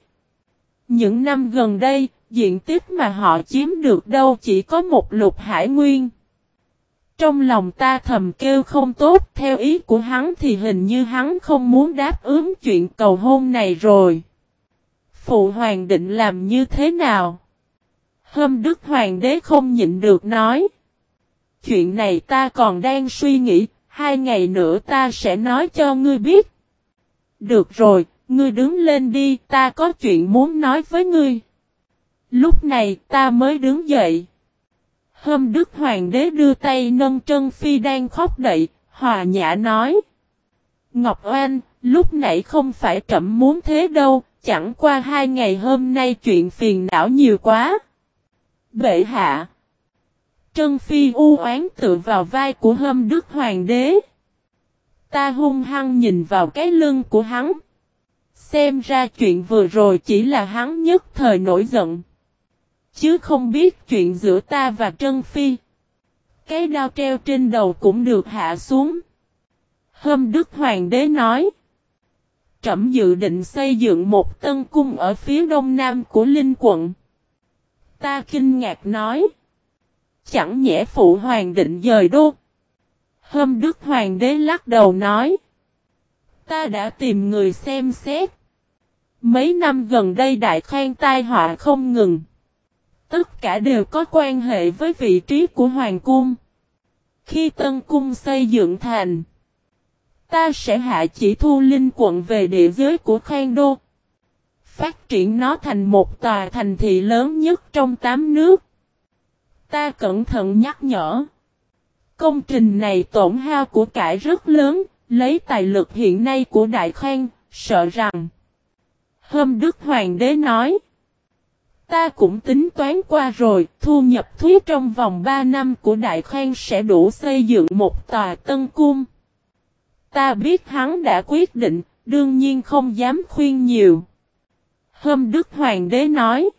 Speaker 1: Những năm gần đây, diện tích mà họ chiếm được đâu chỉ có một lục hải nguyên. Trong lòng ta thầm kêu không tốt, theo ý của hắn thì hình như hắn không muốn đáp ứng chuyện cầu hôn này rồi. Phụ hoàng định làm như thế nào? Hâm Đức Hoàng đế không nhịn được nói. Chuyện này ta còn đang suy nghĩ, hai ngày nữa ta sẽ nói cho ngươi biết. Được rồi, ngươi đứng lên đi, ta có chuyện muốn nói với ngươi. Lúc này ta mới đứng dậy. Hâm Đức Hoàng đế đưa tay nâng Trân Phi đang khóc đậy, hòa nhã nói. Ngọc Oan, lúc nãy không phải trẫm muốn thế đâu, chẳng qua hai ngày hôm nay chuyện phiền não nhiều quá. Bệ hạ. Trân Phi u oán tự vào vai của hâm Đức Hoàng đế. Ta hung hăng nhìn vào cái lưng của hắn. Xem ra chuyện vừa rồi chỉ là hắn nhất thời nổi giận. Chứ không biết chuyện giữa ta và Trân Phi. Cái đao treo trên đầu cũng được hạ xuống. Hâm Đức Hoàng đế nói. Trẩm dự định xây dựng một tân cung ở phía đông nam của Linh quận. Ta kinh ngạc nói. chẳng nhẽ phụ hoàng định dời đô. Hâm Đức Hoàng đế lắc đầu nói. Ta đã tìm người xem xét. Mấy năm gần đây đại khoan tai họa không ngừng. Tất cả đều có quan hệ với vị trí của Hoàng cung. Khi Tân Cung xây dựng thành, ta sẽ hạ chỉ thu linh quận về địa giới của Khang Đô. Phát triển nó thành một tòa thành thị lớn nhất trong tám nước. Ta cẩn thận nhắc nhở. Công trình này tổn hao của cải rất lớn, lấy tài lực hiện nay của Đại Khang, sợ rằng. Hôm Đức Hoàng đế nói. Ta cũng tính toán qua rồi, thu nhập thuế trong vòng 3 năm của Đại Khang sẽ đủ xây dựng một tòa tân cung. Ta biết hắn đã quyết định, đương nhiên không dám khuyên nhiều. Hôm Đức Hoàng đế nói.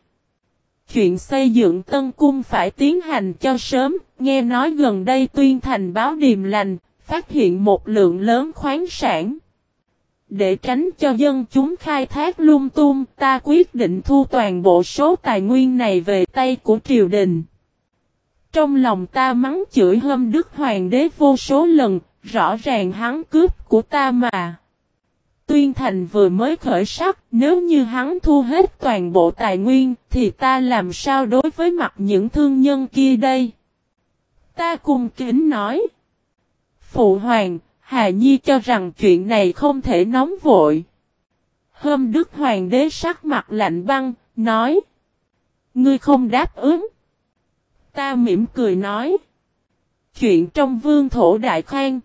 Speaker 1: Chuyện xây dựng tân cung phải tiến hành cho sớm, nghe nói gần đây tuyên thành báo điềm lành, phát hiện một lượng lớn khoáng sản. Để tránh cho dân chúng khai thác lung tung, ta quyết định thu toàn bộ số tài nguyên này về tay của triều đình. Trong lòng ta mắng chửi hâm đức hoàng đế vô số lần, rõ ràng hắn cướp của ta mà. Tuyên Thành vừa mới khởi sắc, nếu như hắn thu hết toàn bộ tài nguyên, thì ta làm sao đối với mặt những thương nhân kia đây? Ta cùng kính nói. Phụ Hoàng, Hà Nhi cho rằng chuyện này không thể nóng vội. Hôm Đức Hoàng đế sắc mặt lạnh băng, nói. Ngươi không đáp ứng. Ta mỉm cười nói. Chuyện trong vương thổ đại khang.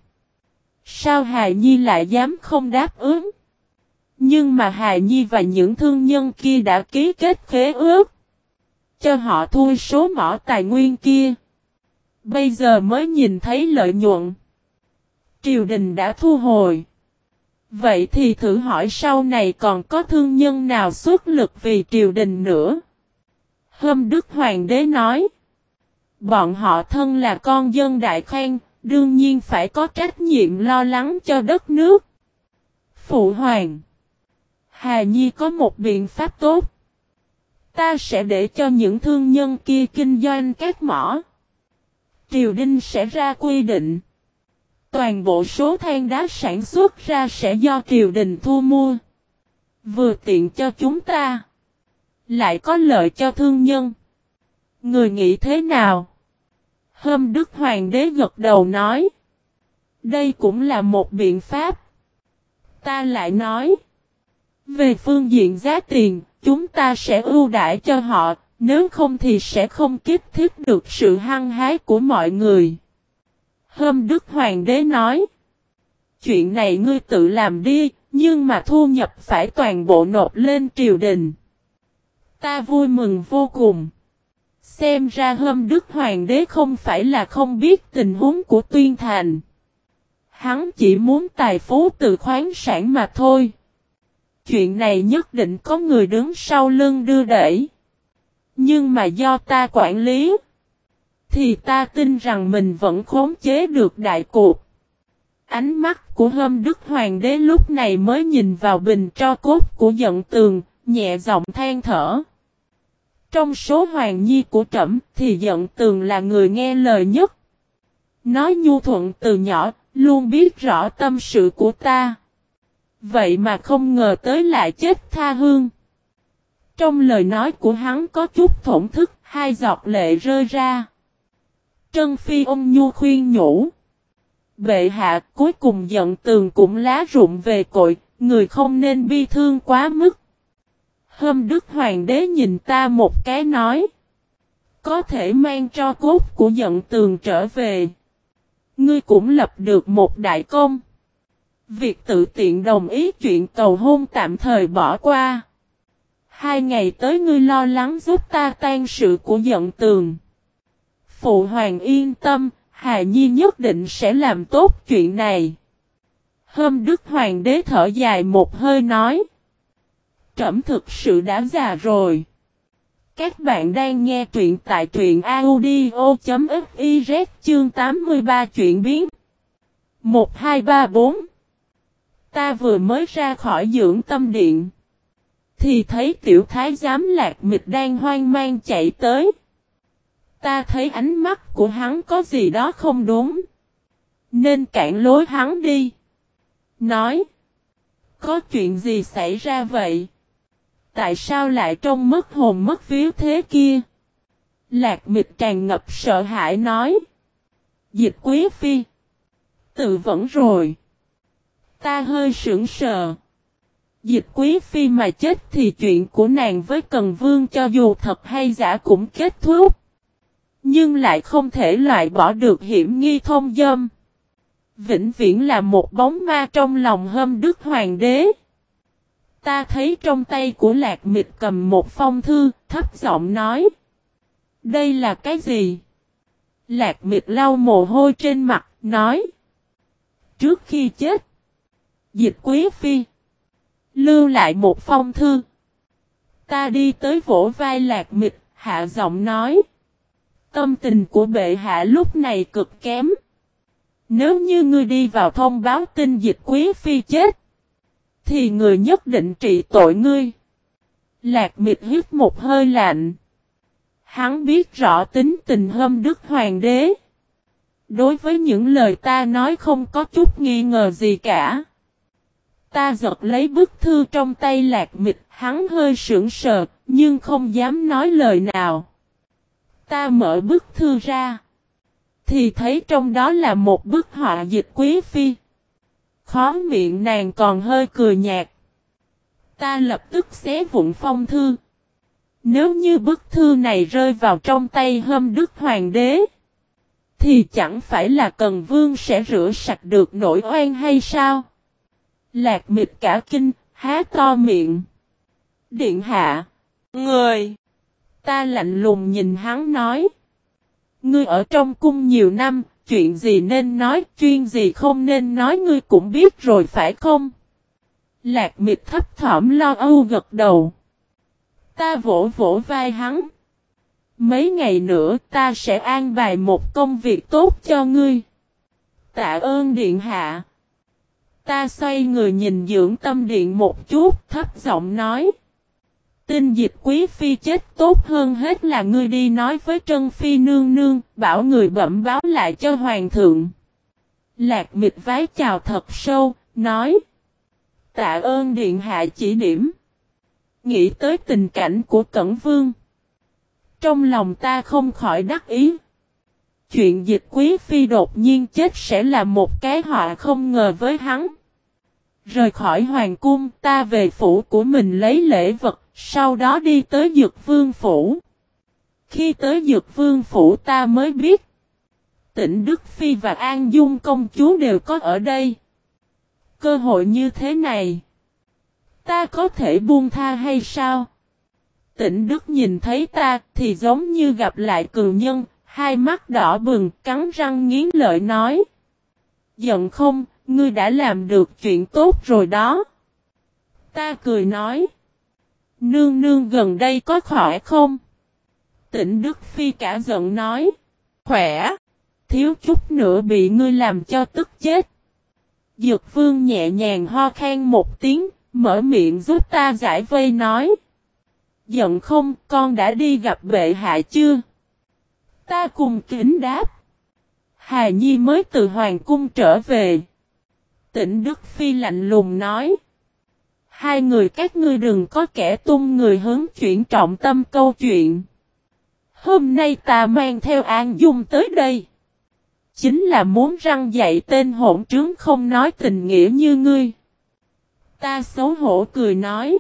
Speaker 1: Sao Hà Nhi lại dám không đáp ứng? Nhưng mà Hà Nhi và những thương nhân kia đã ký kết khế ước. Cho họ thui số mỏ tài nguyên kia. Bây giờ mới nhìn thấy lợi nhuận. Triều đình đã thu hồi. Vậy thì thử hỏi sau này còn có thương nhân nào xuất lực vì triều đình nữa? Hâm Đức Hoàng đế nói. Bọn họ thân là con dân đại khang, đương nhiên phải có trách nhiệm lo lắng cho đất nước. Phụ Hoàng Hà Nhi có một biện pháp tốt. Ta sẽ để cho những thương nhân kia kinh doanh các mỏ. Triều Đinh sẽ ra quy định. Toàn bộ số than đá sản xuất ra sẽ do triều đình thu mua. Vừa tiện cho chúng ta. Lại có lợi cho thương nhân. Người nghĩ thế nào? Hôm Đức Hoàng đế gật đầu nói. Đây cũng là một biện pháp. Ta lại nói. Về phương diện giá tiền, chúng ta sẽ ưu đãi cho họ, nếu không thì sẽ không kích thích được sự hăng hái của mọi người. Hôm Đức Hoàng đế nói, chuyện này ngươi tự làm đi, nhưng mà thu nhập phải toàn bộ nộp lên triều đình. Ta vui mừng vô cùng. Xem ra hôm Đức Hoàng đế không phải là không biết tình huống của tuyên thành. Hắn chỉ muốn tài phú từ khoáng sản mà thôi. Chuyện này nhất định có người đứng sau lưng đưa đẩy. Nhưng mà do ta quản lý, thì ta tin rằng mình vẫn khống chế được đại cuộc. Ánh mắt của hâm đức hoàng đế lúc này mới nhìn vào bình tro cốt của giận tường, nhẹ giọng than thở. Trong số hoàng nhi của trẫm thì giận tường là người nghe lời nhất. Nói nhu thuận từ nhỏ, luôn biết rõ tâm sự của ta. Vậy mà không ngờ tới lại chết tha hương. Trong lời nói của hắn có chút thổn thức, hai giọt lệ rơi ra. Trân Phi ông nhu khuyên nhủ. Bệ hạ cuối cùng giận tường cũng lá rụng về cội, người không nên bi thương quá mức. hôm Đức Hoàng đế nhìn ta một cái nói. Có thể mang cho cốt của giận tường trở về. Ngươi cũng lập được một đại công. Việc tự tiện đồng ý chuyện cầu hôn tạm thời bỏ qua. Hai ngày tới ngươi lo lắng giúp ta tan sự của giận tường. Phụ hoàng yên tâm, Hà Nhi nhất định sẽ làm tốt chuyện này. Hôm Đức Hoàng đế thở dài một hơi nói. Trẩm thực sự đã già rồi. Các bạn đang nghe truyện tại truyện audio.fiz chương 83 chuyện biến. 1234 Ta vừa mới ra khỏi dưỡng tâm điện. Thì thấy tiểu thái giám lạc mịch đang hoang mang chạy tới. Ta thấy ánh mắt của hắn có gì đó không đúng. Nên cản lối hắn đi. Nói. Có chuyện gì xảy ra vậy? Tại sao lại trông mất hồn mất vía thế kia? Lạc mịch tràn ngập sợ hãi nói. Dịch quý phi. Tự vẫn rồi. Ta hơi sững sờ. Dịch quý phi mà chết thì chuyện của nàng với Cần Vương cho dù thật hay giả cũng kết thúc. Nhưng lại không thể loại bỏ được hiểm nghi thông dâm. Vĩnh viễn là một bóng ma trong lòng hâm đức hoàng đế. Ta thấy trong tay của lạc mịch cầm một phong thư, thấp giọng nói. Đây là cái gì? Lạc mịch lau mồ hôi trên mặt, nói. Trước khi chết, dịch quý phi, lưu lại một phong thư. Ta đi tới vỗ vai lạc mịch, hạ giọng nói. Tâm tình của bệ hạ lúc này cực kém. Nếu như ngươi đi vào thông báo tin dịch quý phi chết, thì người nhất định trị tội ngươi. Lạc mịt hít một hơi lạnh. Hắn biết rõ tính tình hâm đức hoàng đế. Đối với những lời ta nói không có chút nghi ngờ gì cả. Ta giật lấy bức thư trong tay lạc mịch, hắn hơi sững sờ, nhưng không dám nói lời nào. Ta mở bức thư ra. Thì thấy trong đó là một bức họa dịch quý phi. Khó miệng nàng còn hơi cười nhạt. Ta lập tức xé vụn phong thư. Nếu như bức thư này rơi vào trong tay hâm đức hoàng đế. Thì chẳng phải là cần vương sẽ rửa sạch được nỗi oan hay sao? Lạc mịt cả kinh, há to miệng. Điện hạ. Người. Ta lạnh lùng nhìn hắn nói. Ngươi ở trong cung nhiều năm, chuyện gì nên nói, chuyên gì không nên nói ngươi cũng biết rồi phải không? Lạc mịt thấp thỏm lo âu gật đầu. Ta vỗ vỗ vai hắn. Mấy ngày nữa ta sẽ an bài một công việc tốt cho ngươi. Tạ ơn điện hạ. Ta xoay người nhìn dưỡng tâm điện một chút, thấp giọng nói. Tin dịch quý phi chết tốt hơn hết là ngươi đi nói với Trân Phi nương nương, bảo người bẩm báo lại cho hoàng thượng. Lạc mịch vái chào thật sâu, nói. Tạ ơn điện hạ chỉ điểm. Nghĩ tới tình cảnh của Cẩn Vương. Trong lòng ta không khỏi đắc ý. Chuyện dịch quý phi đột nhiên chết sẽ là một cái họa không ngờ với hắn. Rời khỏi hoàng cung ta về phủ của mình lấy lễ vật, sau đó đi tới dược vương phủ. Khi tới dược vương phủ ta mới biết. Tỉnh Đức Phi và An Dung công chúa đều có ở đây. Cơ hội như thế này. Ta có thể buông tha hay sao? Tỉnh Đức nhìn thấy ta thì giống như gặp lại cường nhân, hai mắt đỏ bừng, cắn răng nghiến lợi nói. Giận không, ngươi đã làm được chuyện tốt rồi đó. Ta cười nói. Nương nương gần đây có khỏe không? Tỉnh Đức Phi cả giận nói. Khỏe. Thiếu chút nữa bị ngươi làm cho tức chết. Dược vương nhẹ nhàng ho khan một tiếng, mở miệng giúp ta giải vây nói. Giận không, con đã đi gặp bệ hạ chưa? Ta cùng kính đáp. Hà Nhi mới từ Hoàng cung trở về. Tỉnh Đức Phi lạnh lùng nói. Hai người các ngươi đừng có kẻ tung người hướng chuyển trọng tâm câu chuyện. Hôm nay ta mang theo An Dung tới đây. Chính là muốn răng dạy tên hỗn trướng không nói tình nghĩa như ngươi. Ta xấu hổ cười nói.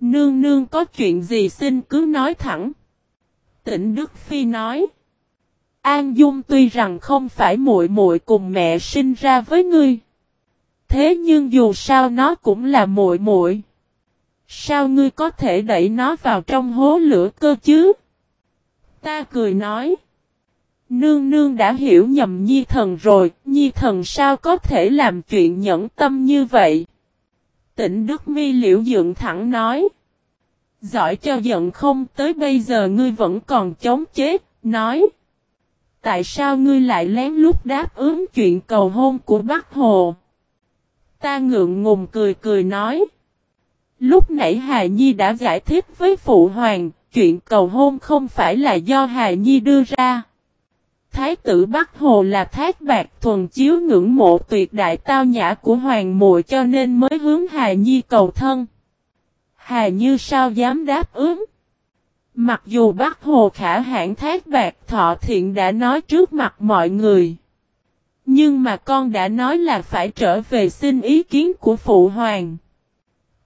Speaker 1: Nương nương có chuyện gì xin cứ nói thẳng. Tịnh Đức Phi nói. An Dung tuy rằng không phải muội muội cùng mẹ sinh ra với ngươi. Thế nhưng dù sao nó cũng là muội muội. Sao ngươi có thể đẩy nó vào trong hố lửa cơ chứ? Ta cười nói. Nương nương đã hiểu nhầm nhi thần rồi, nhi thần sao có thể làm chuyện nhẫn tâm như vậy? Tịnh Đức Mi liễu dựng thẳng nói. Giỏi cho giận không tới bây giờ ngươi vẫn còn chống chết, nói. Tại sao ngươi lại lén lút đáp ứng chuyện cầu hôn của Bắc Hồ? Ta ngượng ngùng cười cười nói. Lúc nãy Hà Nhi đã giải thích với Phụ Hoàng, chuyện cầu hôn không phải là do Hà Nhi đưa ra. Thái tử Bắc Hồ là thác bạc thuần chiếu ngưỡng mộ tuyệt đại tao nhã của hoàng muội cho nên mới hướng Hà Nhi cầu thân. Hà Như sao dám đáp ứng? Mặc dù Bắc Hồ khả hãng thác bạc thọ thiện đã nói trước mặt mọi người. Nhưng mà con đã nói là phải trở về xin ý kiến của Phụ Hoàng.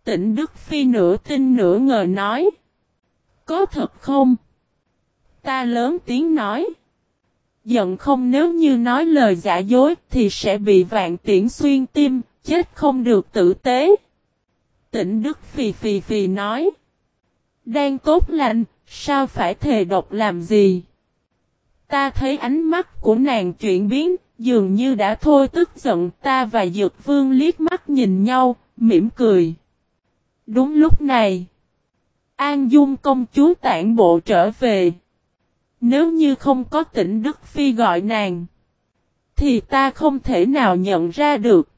Speaker 1: Tỉnh Đức Phi nửa tin nửa ngờ nói. Có thật không? Ta lớn tiếng nói. Giận không nếu như nói lời giả dối thì sẽ bị vạn tiễn xuyên tim, chết không được tử tế. Tỉnh Đức Phi Phi Phi nói. Đang tốt lành, sao phải thề độc làm gì? Ta thấy ánh mắt của nàng chuyển biến, dường như đã thôi tức giận ta và Dược Vương liếc mắt nhìn nhau, mỉm cười. Đúng lúc này, An Dung công chúa tản bộ trở về. Nếu như không có tỉnh Đức Phi gọi nàng, thì ta không thể nào nhận ra được.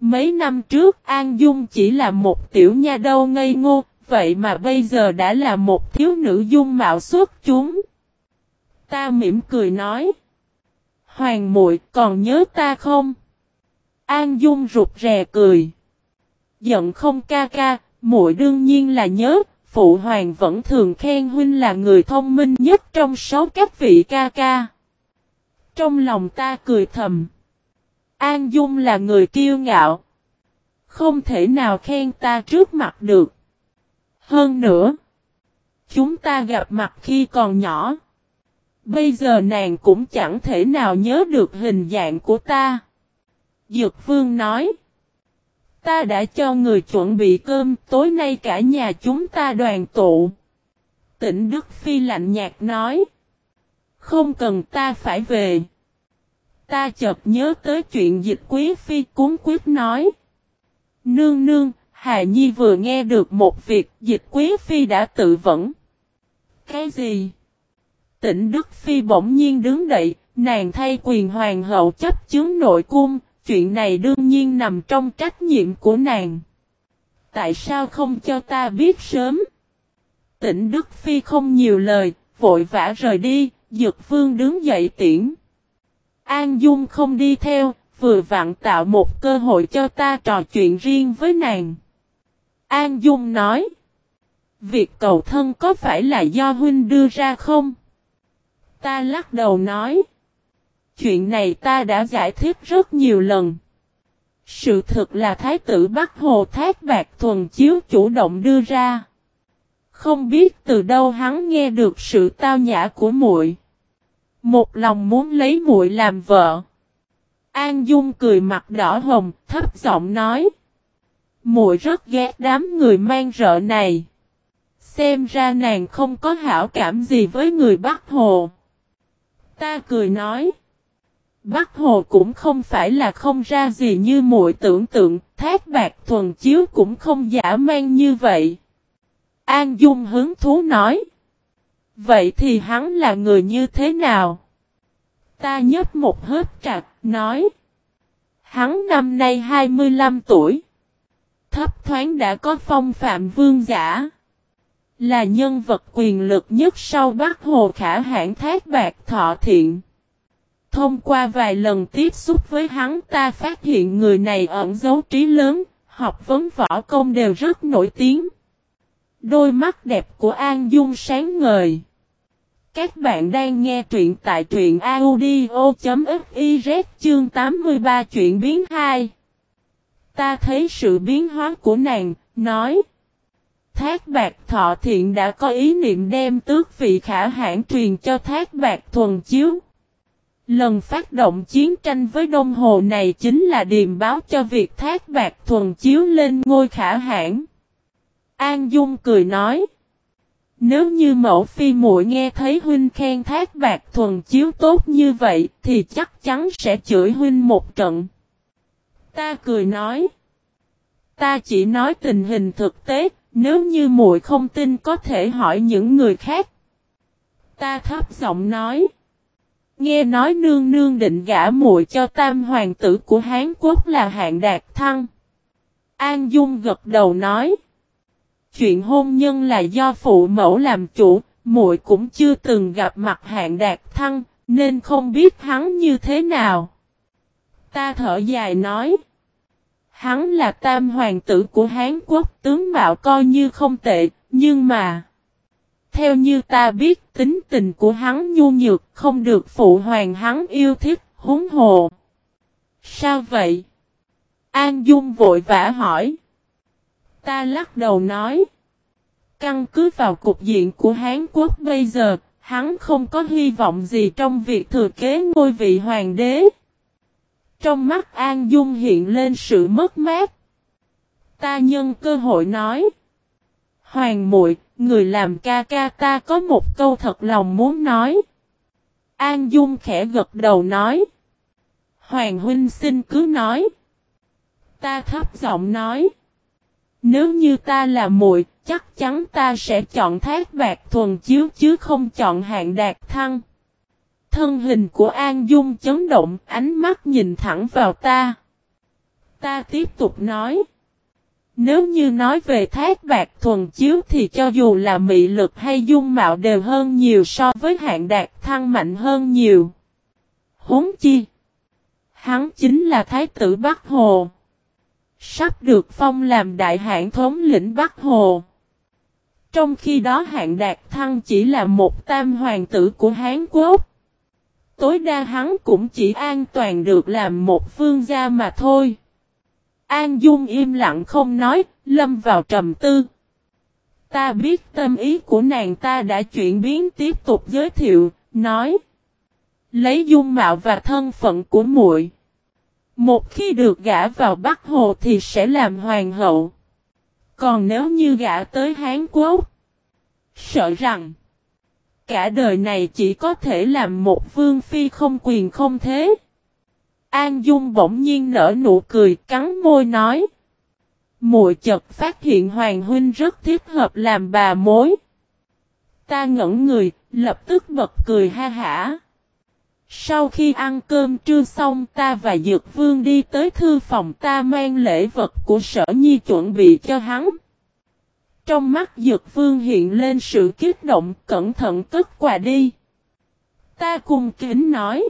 Speaker 1: Mấy năm trước An Dung chỉ là một tiểu nha đâu ngây ngô, vậy mà bây giờ đã là một thiếu nữ dung mạo xuất chúng. Ta mỉm cười nói. Hoàng muội còn nhớ ta không? An Dung rụt rè cười. Giận không ca ca, muội đương nhiên là nhớ, phụ hoàng vẫn thường khen huynh là người thông minh nhất trong sáu các vị ca ca. Trong lòng ta cười thầm. An Dung là người kiêu ngạo. Không thể nào khen ta trước mặt được. Hơn nữa. Chúng ta gặp mặt khi còn nhỏ. Bây giờ nàng cũng chẳng thể nào nhớ được hình dạng của ta. Dược vương nói. Ta đã cho người chuẩn bị cơm, tối nay cả nhà chúng ta đoàn tụ. Tịnh Đức Phi lạnh nhạt nói. Không cần ta phải về. Ta chợt nhớ tới chuyện dịch quý phi cuốn quyết nói. Nương nương, Hà Nhi vừa nghe được một việc dịch quý phi đã tự vẫn. Cái gì? Tịnh Đức Phi bỗng nhiên đứng dậy, nàng thay quyền hoàng hậu chấp chứng nội cung, chuyện này đương nhiên nằm trong trách nhiệm của nàng. Tại sao không cho ta biết sớm? Tịnh Đức Phi không nhiều lời, vội vã rời đi, Dược Vương đứng dậy tiễn. An Dung không đi theo, vừa vặn tạo một cơ hội cho ta trò chuyện riêng với nàng. An Dung nói, việc cầu thân có phải là do huynh đưa ra không? Ta lắc đầu nói, chuyện này ta đã giải thích rất nhiều lần. Sự thật là Thái tử Bắc Hồ Thác Bạc Thuần Chiếu chủ động đưa ra. Không biết từ đâu hắn nghe được sự tao nhã của muội. Một lòng muốn lấy muội làm vợ. An Dung cười mặt đỏ hồng, thấp giọng nói. Muội rất ghét đám người mang rợ này. Xem ra nàng không có hảo cảm gì với người Bắc Hồ. Ta cười nói. Bắc Hồ cũng không phải là không ra gì như muội tưởng tượng, thác bạc thuần chiếu cũng không giả mang như vậy. An Dung hứng thú nói. Vậy thì hắn là người như thế nào? Ta nhấp một hớp trạc, nói. Hắn năm nay 25 tuổi. Thấp thoáng đã có phong phạm vương giả. Là nhân vật quyền lực nhất sau Bắc Hồ Khả hãn thác bạc thọ thiện. Thông qua vài lần tiếp xúc với hắn ta phát hiện người này ẩn dấu trí lớn, học vấn võ công đều rất nổi tiếng. Đôi mắt đẹp của An Dung sáng ngời. Các bạn đang nghe truyện tại truyện audio.fiz chương 83 chuyện biến 2. Ta thấy sự biến hóa của nàng, nói. Thác bạc thọ thiện đã có ý niệm đem tước vị khả hãn truyền cho thác bạc thuần chiếu. Lần phát động chiến tranh với Đông Hồ này chính là điềm báo cho việc thác bạc thuần chiếu lên ngôi khả hãn. An Dung cười nói. Nếu như mẫu phi muội nghe thấy huynh khen thác bạc thuần chiếu tốt như vậy thì chắc chắn sẽ chửi huynh một trận. Ta cười nói. Ta chỉ nói tình hình thực tế, nếu như muội không tin có thể hỏi những người khác. Ta thấp giọng nói. Nghe nói nương nương định gả muội cho tam hoàng tử của Hán Quốc là hạng đạt thăng. An Dung gật đầu nói. chuyện hôn nhân là do phụ mẫu làm chủ, muội cũng chưa từng gặp mặt hạng đạt thăng, nên không biết hắn như thế nào. Ta thở dài nói. Hắn là tam hoàng tử của Hán Quốc tướng mạo coi như không tệ, nhưng mà... Theo như ta biết tính tình của hắn nhu nhược không được phụ hoàng hắn yêu thích, húng hồ. Sao vậy? An Dung vội vã hỏi. Ta lắc đầu nói. Căn cứ vào cục diện của Hán Quốc bây giờ, hắn không có hy vọng gì trong việc thừa kế ngôi vị hoàng đế. Trong mắt An Dung hiện lên sự mất mát. Ta nhân cơ hội nói. Hoàng muội người làm ca ca ta có một câu thật lòng muốn nói. An Dung khẽ gật đầu nói. Hoàng huynh xin cứ nói. Ta thấp giọng nói. Nếu như ta là muội, chắc chắn ta sẽ chọn thác bạc thuần chiếu chứ không chọn hạng đạt thăng. Thân hình của An Dung chấn động, ánh mắt nhìn thẳng vào ta. Ta tiếp tục nói. Nếu như nói về thác bạc thuần chiếu thì cho dù là mị lực hay dung mạo đều hơn nhiều so với hạng đạt thăng mạnh hơn nhiều. Huống chi. Hắn chính là thái tử Bắc Hồ. Sắp được phong làm đại hạng thống lĩnh Bắc Hồ. Trong khi đó hạng đạt thăng chỉ là một tam hoàng tử của Hán Quốc. Tối đa hắn cũng chỉ an toàn được làm một phương gia mà thôi. An Dung im lặng không nói, lâm vào trầm tư. Ta biết tâm ý của nàng ta đã chuyển biến tiếp tục giới thiệu, nói. Lấy dung mạo và thân phận của muội Một khi được gả vào Bắc Hồ thì sẽ làm hoàng hậu. Còn nếu như gả tới Hán Quốc, sợ rằng cả đời này chỉ có thể làm một vương phi không quyền không thế. An Dung bỗng nhiên nở nụ cười cắn môi nói. Muội chật phát hiện Hoàng Huynh rất thích hợp làm bà mối. Ta ngẩn người, lập tức bật cười ha hả. Sau khi ăn cơm trưa xong ta và Dược Vương đi tới thư phòng ta mang lễ vật của sở nhi chuẩn bị cho hắn. Trong mắt Dược Vương hiện lên sự kích động cẩn thận cất quà đi. Ta cùng kính nói.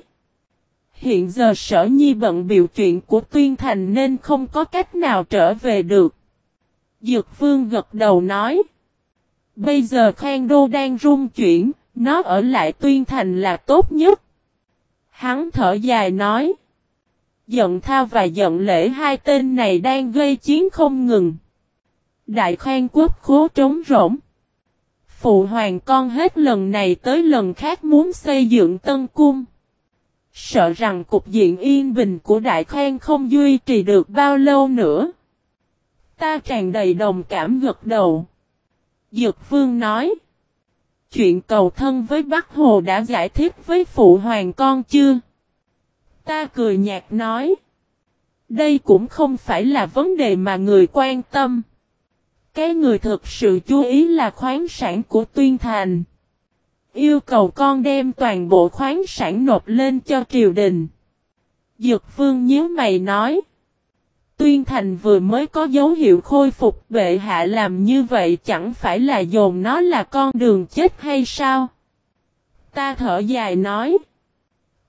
Speaker 1: Hiện giờ sở nhi bận biểu chuyện của Tuyên Thành nên không có cách nào trở về được. Dược Vương gật đầu nói. Bây giờ Khang Đô đang rung chuyển, nó ở lại Tuyên Thành là tốt nhất. Hắn thở dài nói. Giận thao và giận lễ hai tên này đang gây chiến không ngừng. Đại Khang quốc khố trống rỗng. Phụ hoàng con hết lần này tới lần khác muốn xây dựng tân cung. Sợ rằng cục diện yên bình của Đại Khang không duy trì được bao lâu nữa. Ta tràn đầy đồng cảm gật đầu. Dược Vương nói. Chuyện cầu thân với Bắc Hồ đã giải thích với phụ hoàng con chưa? Ta cười nhạt nói. Đây cũng không phải là vấn đề mà người quan tâm. Cái người thực sự chú ý là khoáng sản của Tuyên Thành. Yêu cầu con đem toàn bộ khoáng sản nộp lên cho triều đình. Dược vương nhớ mày nói. Tuyên Thành vừa mới có dấu hiệu khôi phục bệ hạ làm như vậy chẳng phải là dồn nó là con đường chết hay sao? Ta thở dài nói.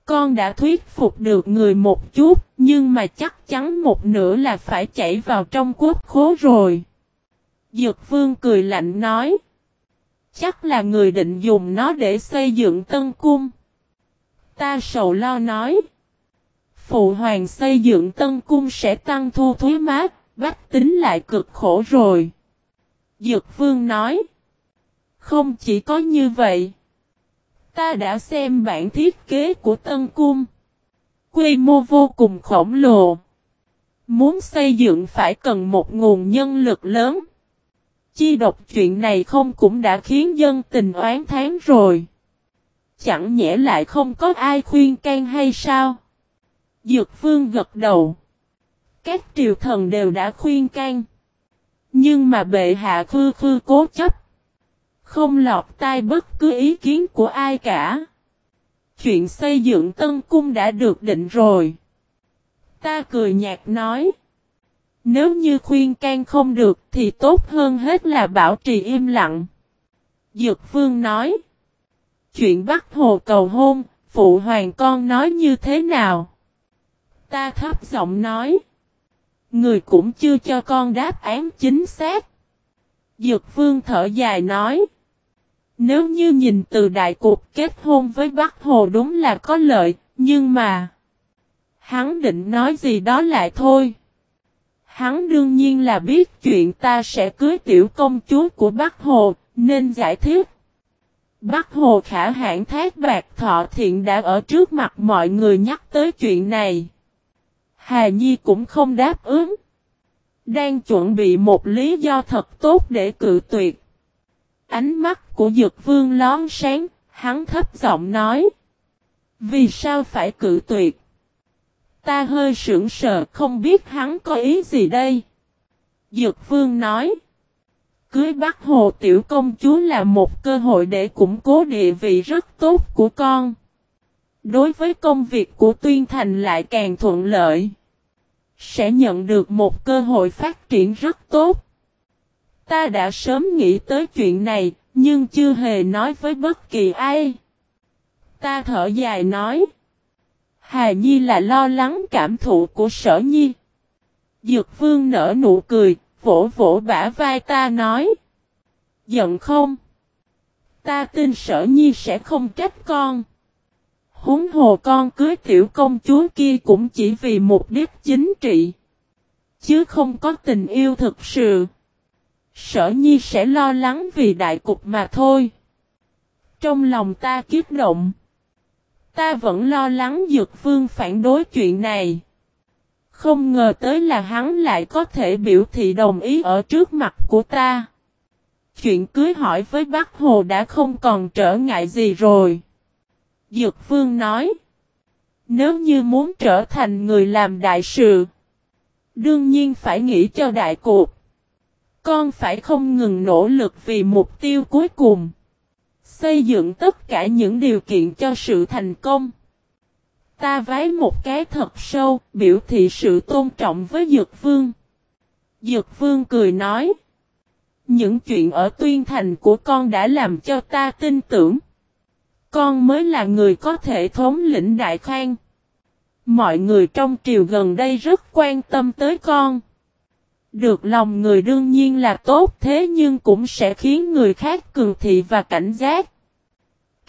Speaker 1: Con đã thuyết phục được người một chút, nhưng mà chắc chắn một nửa là phải chảy vào trong quốc khố rồi. Dược vương cười lạnh nói. Chắc là người định dùng nó để xây dựng tân cung. Ta sầu lo nói. Phụ hoàng xây dựng tân cung sẽ tăng thu thuế mát, bách tính lại cực khổ rồi. Dược vương nói. Không chỉ có như vậy. Ta đã xem bản thiết kế của tân cung. Quy mô vô cùng khổng lồ. Muốn xây dựng phải cần một nguồn nhân lực lớn. Chi độc chuyện này không cũng đã khiến dân tình oán tháng rồi. Chẳng nhẽ lại không có ai khuyên can hay sao? Dược phương gật đầu. Các triều thần đều đã khuyên can. Nhưng mà bệ hạ khư khư cố chấp. Không lọt tai bất cứ ý kiến của ai cả. Chuyện xây dựng tân cung đã được định rồi. Ta cười nhạt nói. Nếu như khuyên can không được thì tốt hơn hết là bảo trì im lặng. Dược vương nói. Chuyện bắt hồ cầu hôn, phụ hoàng con nói như thế nào? Ta thấp giọng nói. Người cũng chưa cho con đáp án chính xác. Dược vương thở dài nói. Nếu như nhìn từ đại cuộc kết hôn với Bắc Hồ đúng là có lợi, nhưng mà... Hắn định nói gì đó lại thôi. Hắn đương nhiên là biết chuyện ta sẽ cưới tiểu công chúa của Bắc Hồ, nên giải thích. Bắc Hồ khả hãng thác bạc thọ thiện đã ở trước mặt mọi người nhắc tới chuyện này. Hà Nhi cũng không đáp ứng. Đang chuẩn bị một lý do thật tốt để cự tuyệt. Ánh mắt của Dược Vương lón sáng, hắn thấp giọng nói. Vì sao phải cự tuyệt? Ta hơi sững sờ không biết hắn có ý gì đây. Dược Vương nói. Cưới Bắc Hồ Tiểu Công Chúa là một cơ hội để củng cố địa vị rất tốt của con. Đối với công việc của Tuyên Thành lại càng thuận lợi. Sẽ nhận được một cơ hội phát triển rất tốt. Ta đã sớm nghĩ tới chuyện này, nhưng chưa hề nói với bất kỳ ai. Ta thở dài nói. Hà Nhi là lo lắng cảm thụ của sở nhi. Dược vương nở nụ cười, vỗ vỗ bả vai ta nói. Giận không? Ta tin sở nhi sẽ không trách con. Húng hồ con cưới tiểu công chúa kia cũng chỉ vì mục đích chính trị. Chứ không có tình yêu thực sự. Sở nhi sẽ lo lắng vì đại cục mà thôi. Trong lòng ta kiếp động. Ta vẫn lo lắng Dược Vương phản đối chuyện này. Không ngờ tới là hắn lại có thể biểu thị đồng ý ở trước mặt của ta. Chuyện cưới hỏi với Bắc Hồ đã không còn trở ngại gì rồi. Dược Vương nói. Nếu như muốn trở thành người làm đại sự. Đương nhiên phải nghĩ cho đại cuộc. Con phải không ngừng nỗ lực vì mục tiêu cuối cùng. Xây dựng tất cả những điều kiện cho sự thành công. Ta vái một cái thật sâu, biểu thị sự tôn trọng với Dược Vương. Dược Vương cười nói. Những chuyện ở tuyên thành của con đã làm cho ta tin tưởng. Con mới là người có thể thống lĩnh Đại Khang. Mọi người trong triều gần đây rất quan tâm tới con. Được lòng người đương nhiên là tốt thế nhưng cũng sẽ khiến người khác cường thị và cảnh giác.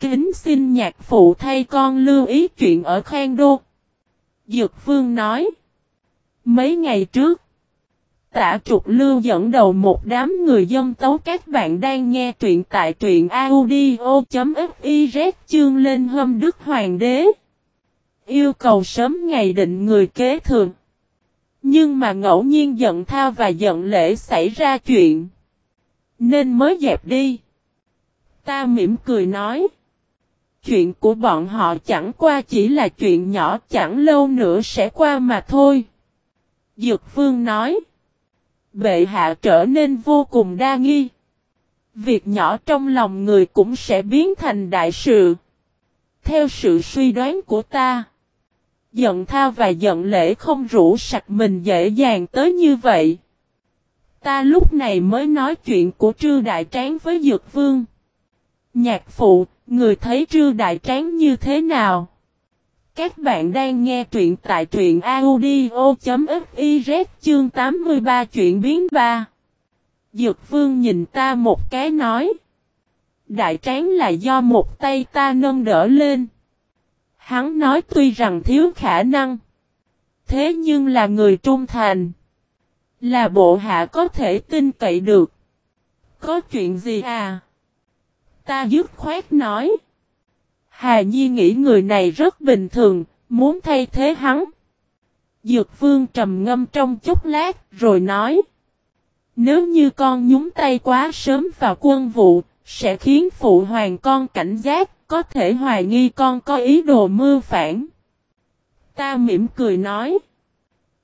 Speaker 1: Kính xin nhạc phụ thay con lưu ý chuyện ở Khang Đô. Dược Vương nói. Mấy ngày trước, Tả trục lưu dẫn đầu một đám người dân tấu các bạn đang nghe truyện tại truyện audio.fiz chương lên hâm đức hoàng đế. Yêu cầu sớm ngày định người kế thường. Nhưng mà ngẫu nhiên giận thao và giận lễ xảy ra chuyện. Nên mới dẹp đi. Ta mỉm cười nói. Chuyện của bọn họ chẳng qua chỉ là chuyện nhỏ chẳng lâu nữa sẽ qua mà thôi. Dược Vương nói. Bệ hạ trở nên vô cùng đa nghi. Việc nhỏ trong lòng người cũng sẽ biến thành đại sự. Theo sự suy đoán của ta. Giận thao và giận lễ không rủ sạch mình dễ dàng tới như vậy. Ta lúc này mới nói chuyện của Trư Đại Tráng với Dược Vương. Nhạc phụ, người thấy Trư Đại Tráng như thế nào? Các bạn đang nghe truyện tại truyện audio.fiz chương 83 chuyện biến ba. Dược Vương nhìn ta một cái nói. Đại Tráng là do một tay ta nâng đỡ lên. Hắn nói tuy rằng thiếu khả năng. Thế nhưng là người trung thành. Là bộ hạ có thể tin cậy được. Có chuyện gì à? Ta dứt khoát nói. Hà Nhi nghĩ người này rất bình thường, muốn thay thế hắn. Dược vương trầm ngâm trong chốc lát, rồi nói. Nếu như con nhúng tay quá sớm vào quân vụ, sẽ khiến phụ hoàng con cảnh giác, có thể hoài nghi con có ý đồ mưu phản. Ta mỉm cười nói.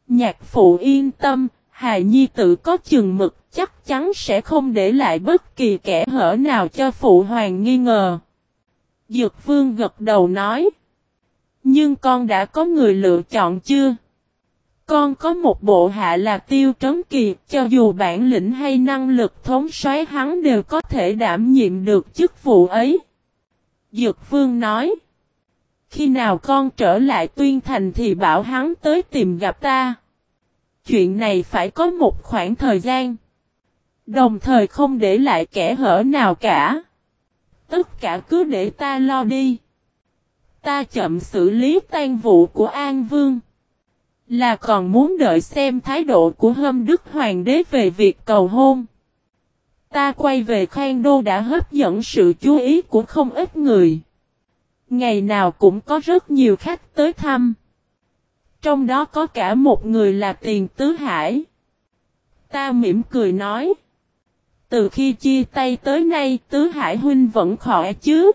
Speaker 1: Nhạc phụ yên tâm, Hài Nhi tự có chừng mực chắc chắn sẽ không để lại bất kỳ kẻ hở nào cho phụ hoàng nghi ngờ. Dược vương gật đầu nói. Nhưng con đã có người lựa chọn chưa? Con có một bộ hạ là tiêu trấn kỳ, cho dù bản lĩnh hay năng lực thống soái hắn đều có thể đảm nhiệm được chức vụ ấy. Dược vương nói. Khi nào con trở lại tuyên thành thì bảo hắn tới tìm gặp ta. Chuyện này phải có một khoảng thời gian. Đồng thời không để lại kẻ hở nào cả. Tất cả cứ để ta lo đi. Ta chậm xử lý tan vụ của An Vương. Là còn muốn đợi xem thái độ của hâm đức hoàng đế về việc cầu hôn. Ta quay về Khang đô đã hấp dẫn sự chú ý của không ít người. Ngày nào cũng có rất nhiều khách tới thăm. Trong đó có cả một người là Tiền Tứ Hải. Ta mỉm cười nói. Từ khi chia tay tới nay Tứ Hải huynh vẫn khỏe chứ.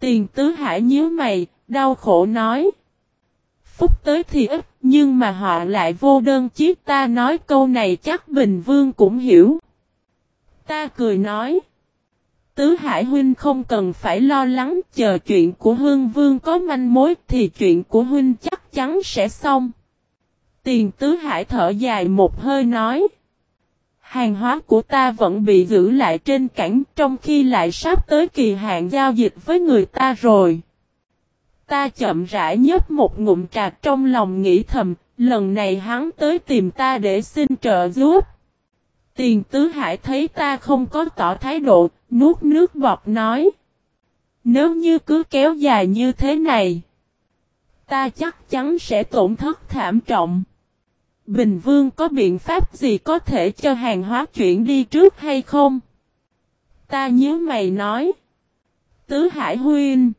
Speaker 1: Tiền Tứ Hải nhíu mày, đau khổ nói. Phúc tới thì ít, nhưng mà họ lại vô đơn chiếc ta nói câu này chắc Bình Vương cũng hiểu. Ta cười nói. Tứ Hải Huynh không cần phải lo lắng chờ chuyện của Hương Vương có manh mối thì chuyện của Huynh chắc chắn sẽ xong. Tiền Tứ Hải thở dài một hơi nói. Hàng hóa của ta vẫn bị giữ lại trên cảng trong khi lại sắp tới kỳ hạn giao dịch với người ta rồi. Ta chậm rãi nhấp một ngụm trà trong lòng nghĩ thầm, lần này hắn tới tìm ta để xin trợ giúp. Tiền tứ hải thấy ta không có tỏ thái độ, nuốt nước bọt nói. Nếu như cứ kéo dài như thế này, ta chắc chắn sẽ tổn thất thảm trọng. Bình Vương có biện pháp gì có thể cho hàng hóa chuyển đi trước hay không? Ta nhớ mày nói. Tứ Hải Huynh.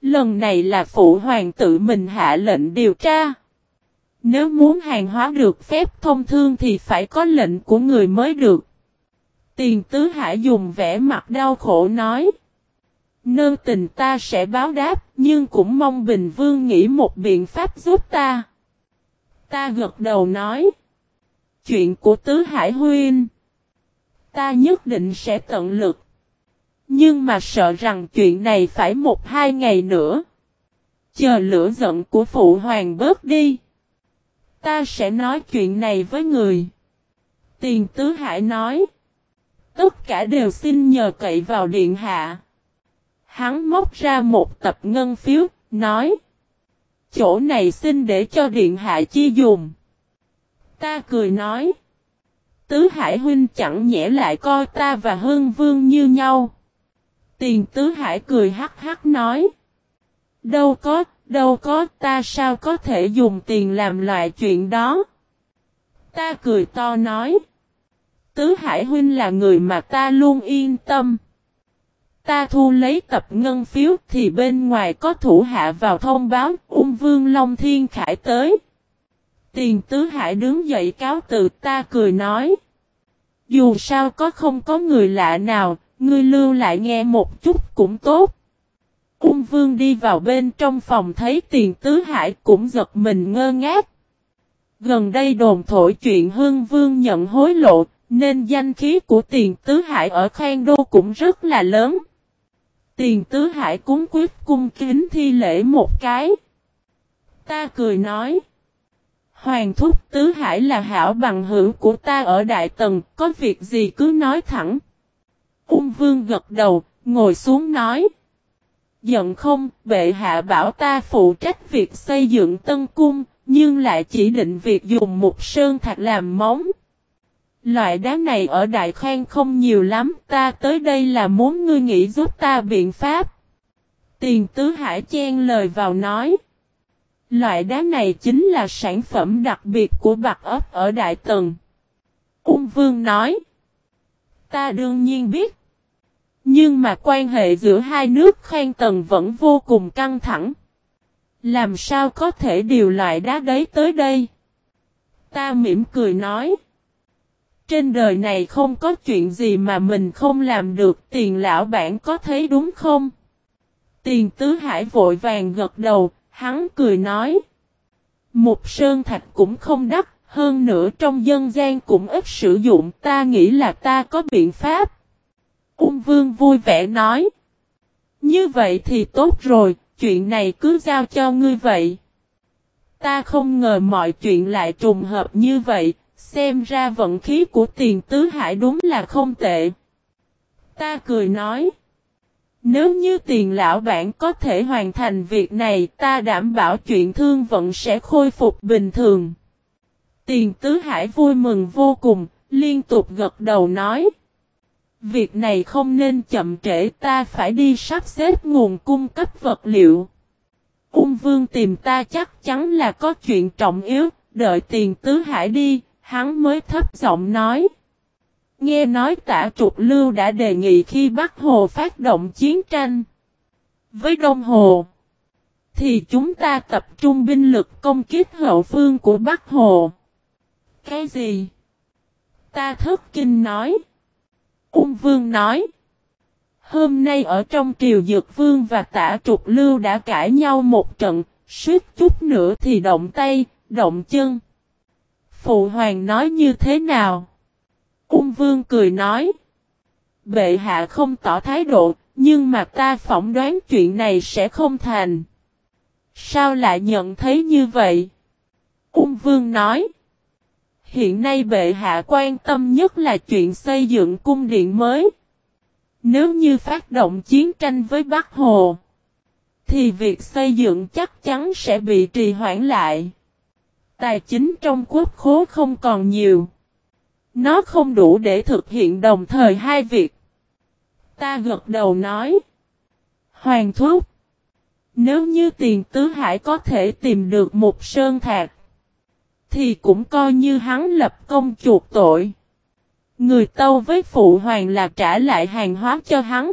Speaker 1: Lần này là phụ hoàng tự mình hạ lệnh điều tra. Nếu muốn hàng hóa được phép thông thương thì phải có lệnh của người mới được. Tiền tứ hải dùng vẻ mặt đau khổ nói. Nơ tình ta sẽ báo đáp, nhưng cũng mong Bình Vương nghĩ một biện pháp giúp ta. Ta gật đầu nói. Chuyện của tứ hải huyên. Ta nhất định sẽ tận lực. Nhưng mà sợ rằng chuyện này phải một hai ngày nữa. Chờ lửa giận của phụ hoàng bớt đi. Ta sẽ nói chuyện này với người. Tiền tứ hải nói. Tất cả đều xin nhờ cậy vào điện hạ. Hắn móc ra một tập ngân phiếu, nói. Chỗ này xin để cho điện hạ chi dùng. Ta cười nói. Tứ Hải huynh chẳng nhẽ lại coi ta và Hương Vương như nhau. Tiền Tứ Hải cười hắc hắc nói. Đâu có, đâu có, ta sao có thể dùng tiền làm loại chuyện đó. Ta cười to nói. Tứ Hải huynh là người mà ta luôn yên tâm. Ta thu lấy tập ngân phiếu thì bên ngoài có thủ hạ vào thông báo ung vương Long Thiên Khải tới. Tiền tứ hải đứng dậy cáo từ ta cười nói. Dù sao có không có người lạ nào, ngươi lưu lại nghe một chút cũng tốt. Ung vương đi vào bên trong phòng thấy tiền tứ hải cũng giật mình ngơ ngác. Gần đây đồn thổi chuyện hương vương nhận hối lộ, nên danh khí của tiền tứ hải ở Khang Đô cũng rất là lớn. Tiền tứ hải cúng quyết cung kính thi lễ một cái. Ta cười nói. Hoàng thúc tứ hải là hảo bằng hữu của ta ở Đại Tần, có việc gì cứ nói thẳng. Ung vương gật đầu, ngồi xuống nói. Giận không, bệ hạ bảo ta phụ trách việc xây dựng tân cung, nhưng lại chỉ định việc dùng một sơn thạch làm móng. Loại đá này ở Đại Khang không nhiều lắm, ta tới đây là muốn ngươi nghĩ giúp ta biện pháp. Tiền Tứ Hải chen lời vào nói. Loại đá này chính là sản phẩm đặc biệt của bạc ấp ở Đại Tần. Ung Vương nói. Ta đương nhiên biết. Nhưng mà quan hệ giữa hai nước Khang Tần vẫn vô cùng căng thẳng. Làm sao có thể điều loại đá đấy tới đây? Ta mỉm cười nói. Trên đời này không có chuyện gì mà mình không làm được tiền lão bản có thấy đúng không? Tiền tứ hải vội vàng gật đầu, hắn cười nói. Một sơn thạch cũng không đắt, hơn nữa trong dân gian cũng ít sử dụng ta nghĩ là ta có biện pháp. Ung vương vui vẻ nói. Như vậy thì tốt rồi, chuyện này cứ giao cho ngươi vậy. Ta không ngờ mọi chuyện lại trùng hợp như vậy, xem ra vận khí của tiền tứ hải đúng là không tệ. Ta cười nói. Nếu như tiền lão bản có thể hoàn thành việc này ta đảm bảo chuyện thương vận sẽ khôi phục bình thường. Tiền tứ hải vui mừng vô cùng, liên tục gật đầu nói. Việc này không nên chậm trễ ta phải đi sắp xếp nguồn cung cấp vật liệu. Ung vương tìm ta chắc chắn là có chuyện trọng yếu, đợi tiền tứ hải đi, hắn mới thấp giọng nói. Nghe nói tả trục lưu đã đề nghị khi Bắc Hồ phát động chiến tranh với Đông Hồ, thì chúng ta tập trung binh lực công kích hậu phương của Bắc Hồ. Cái gì? Ta thất kinh nói. Ung Vương nói. Hôm nay ở trong triều Dược Vương và tả trục lưu đã cãi nhau một trận, suýt chút nữa thì động tay, động chân. Phụ hoàng nói như thế nào? Ung Vương cười nói. Bệ hạ không tỏ thái độ, nhưng mà ta phỏng đoán chuyện này sẽ không thành. Sao lại nhận thấy như vậy? Ung Vương nói. Hiện nay bệ hạ quan tâm nhất là chuyện xây dựng cung điện mới. Nếu như phát động chiến tranh với Bắc Hồ, thì việc xây dựng chắc chắn sẽ bị trì hoãn lại. Tài chính trong quốc khố không còn nhiều. Nó không đủ để thực hiện đồng thời hai việc. Ta gật đầu nói. Hoàng thúc. Nếu như tiền tứ hải có thể tìm được một sơn thạc. Thì cũng coi như hắn lập công chuộc tội. Người tâu với phụ hoàng là trả lại hàng hóa cho hắn.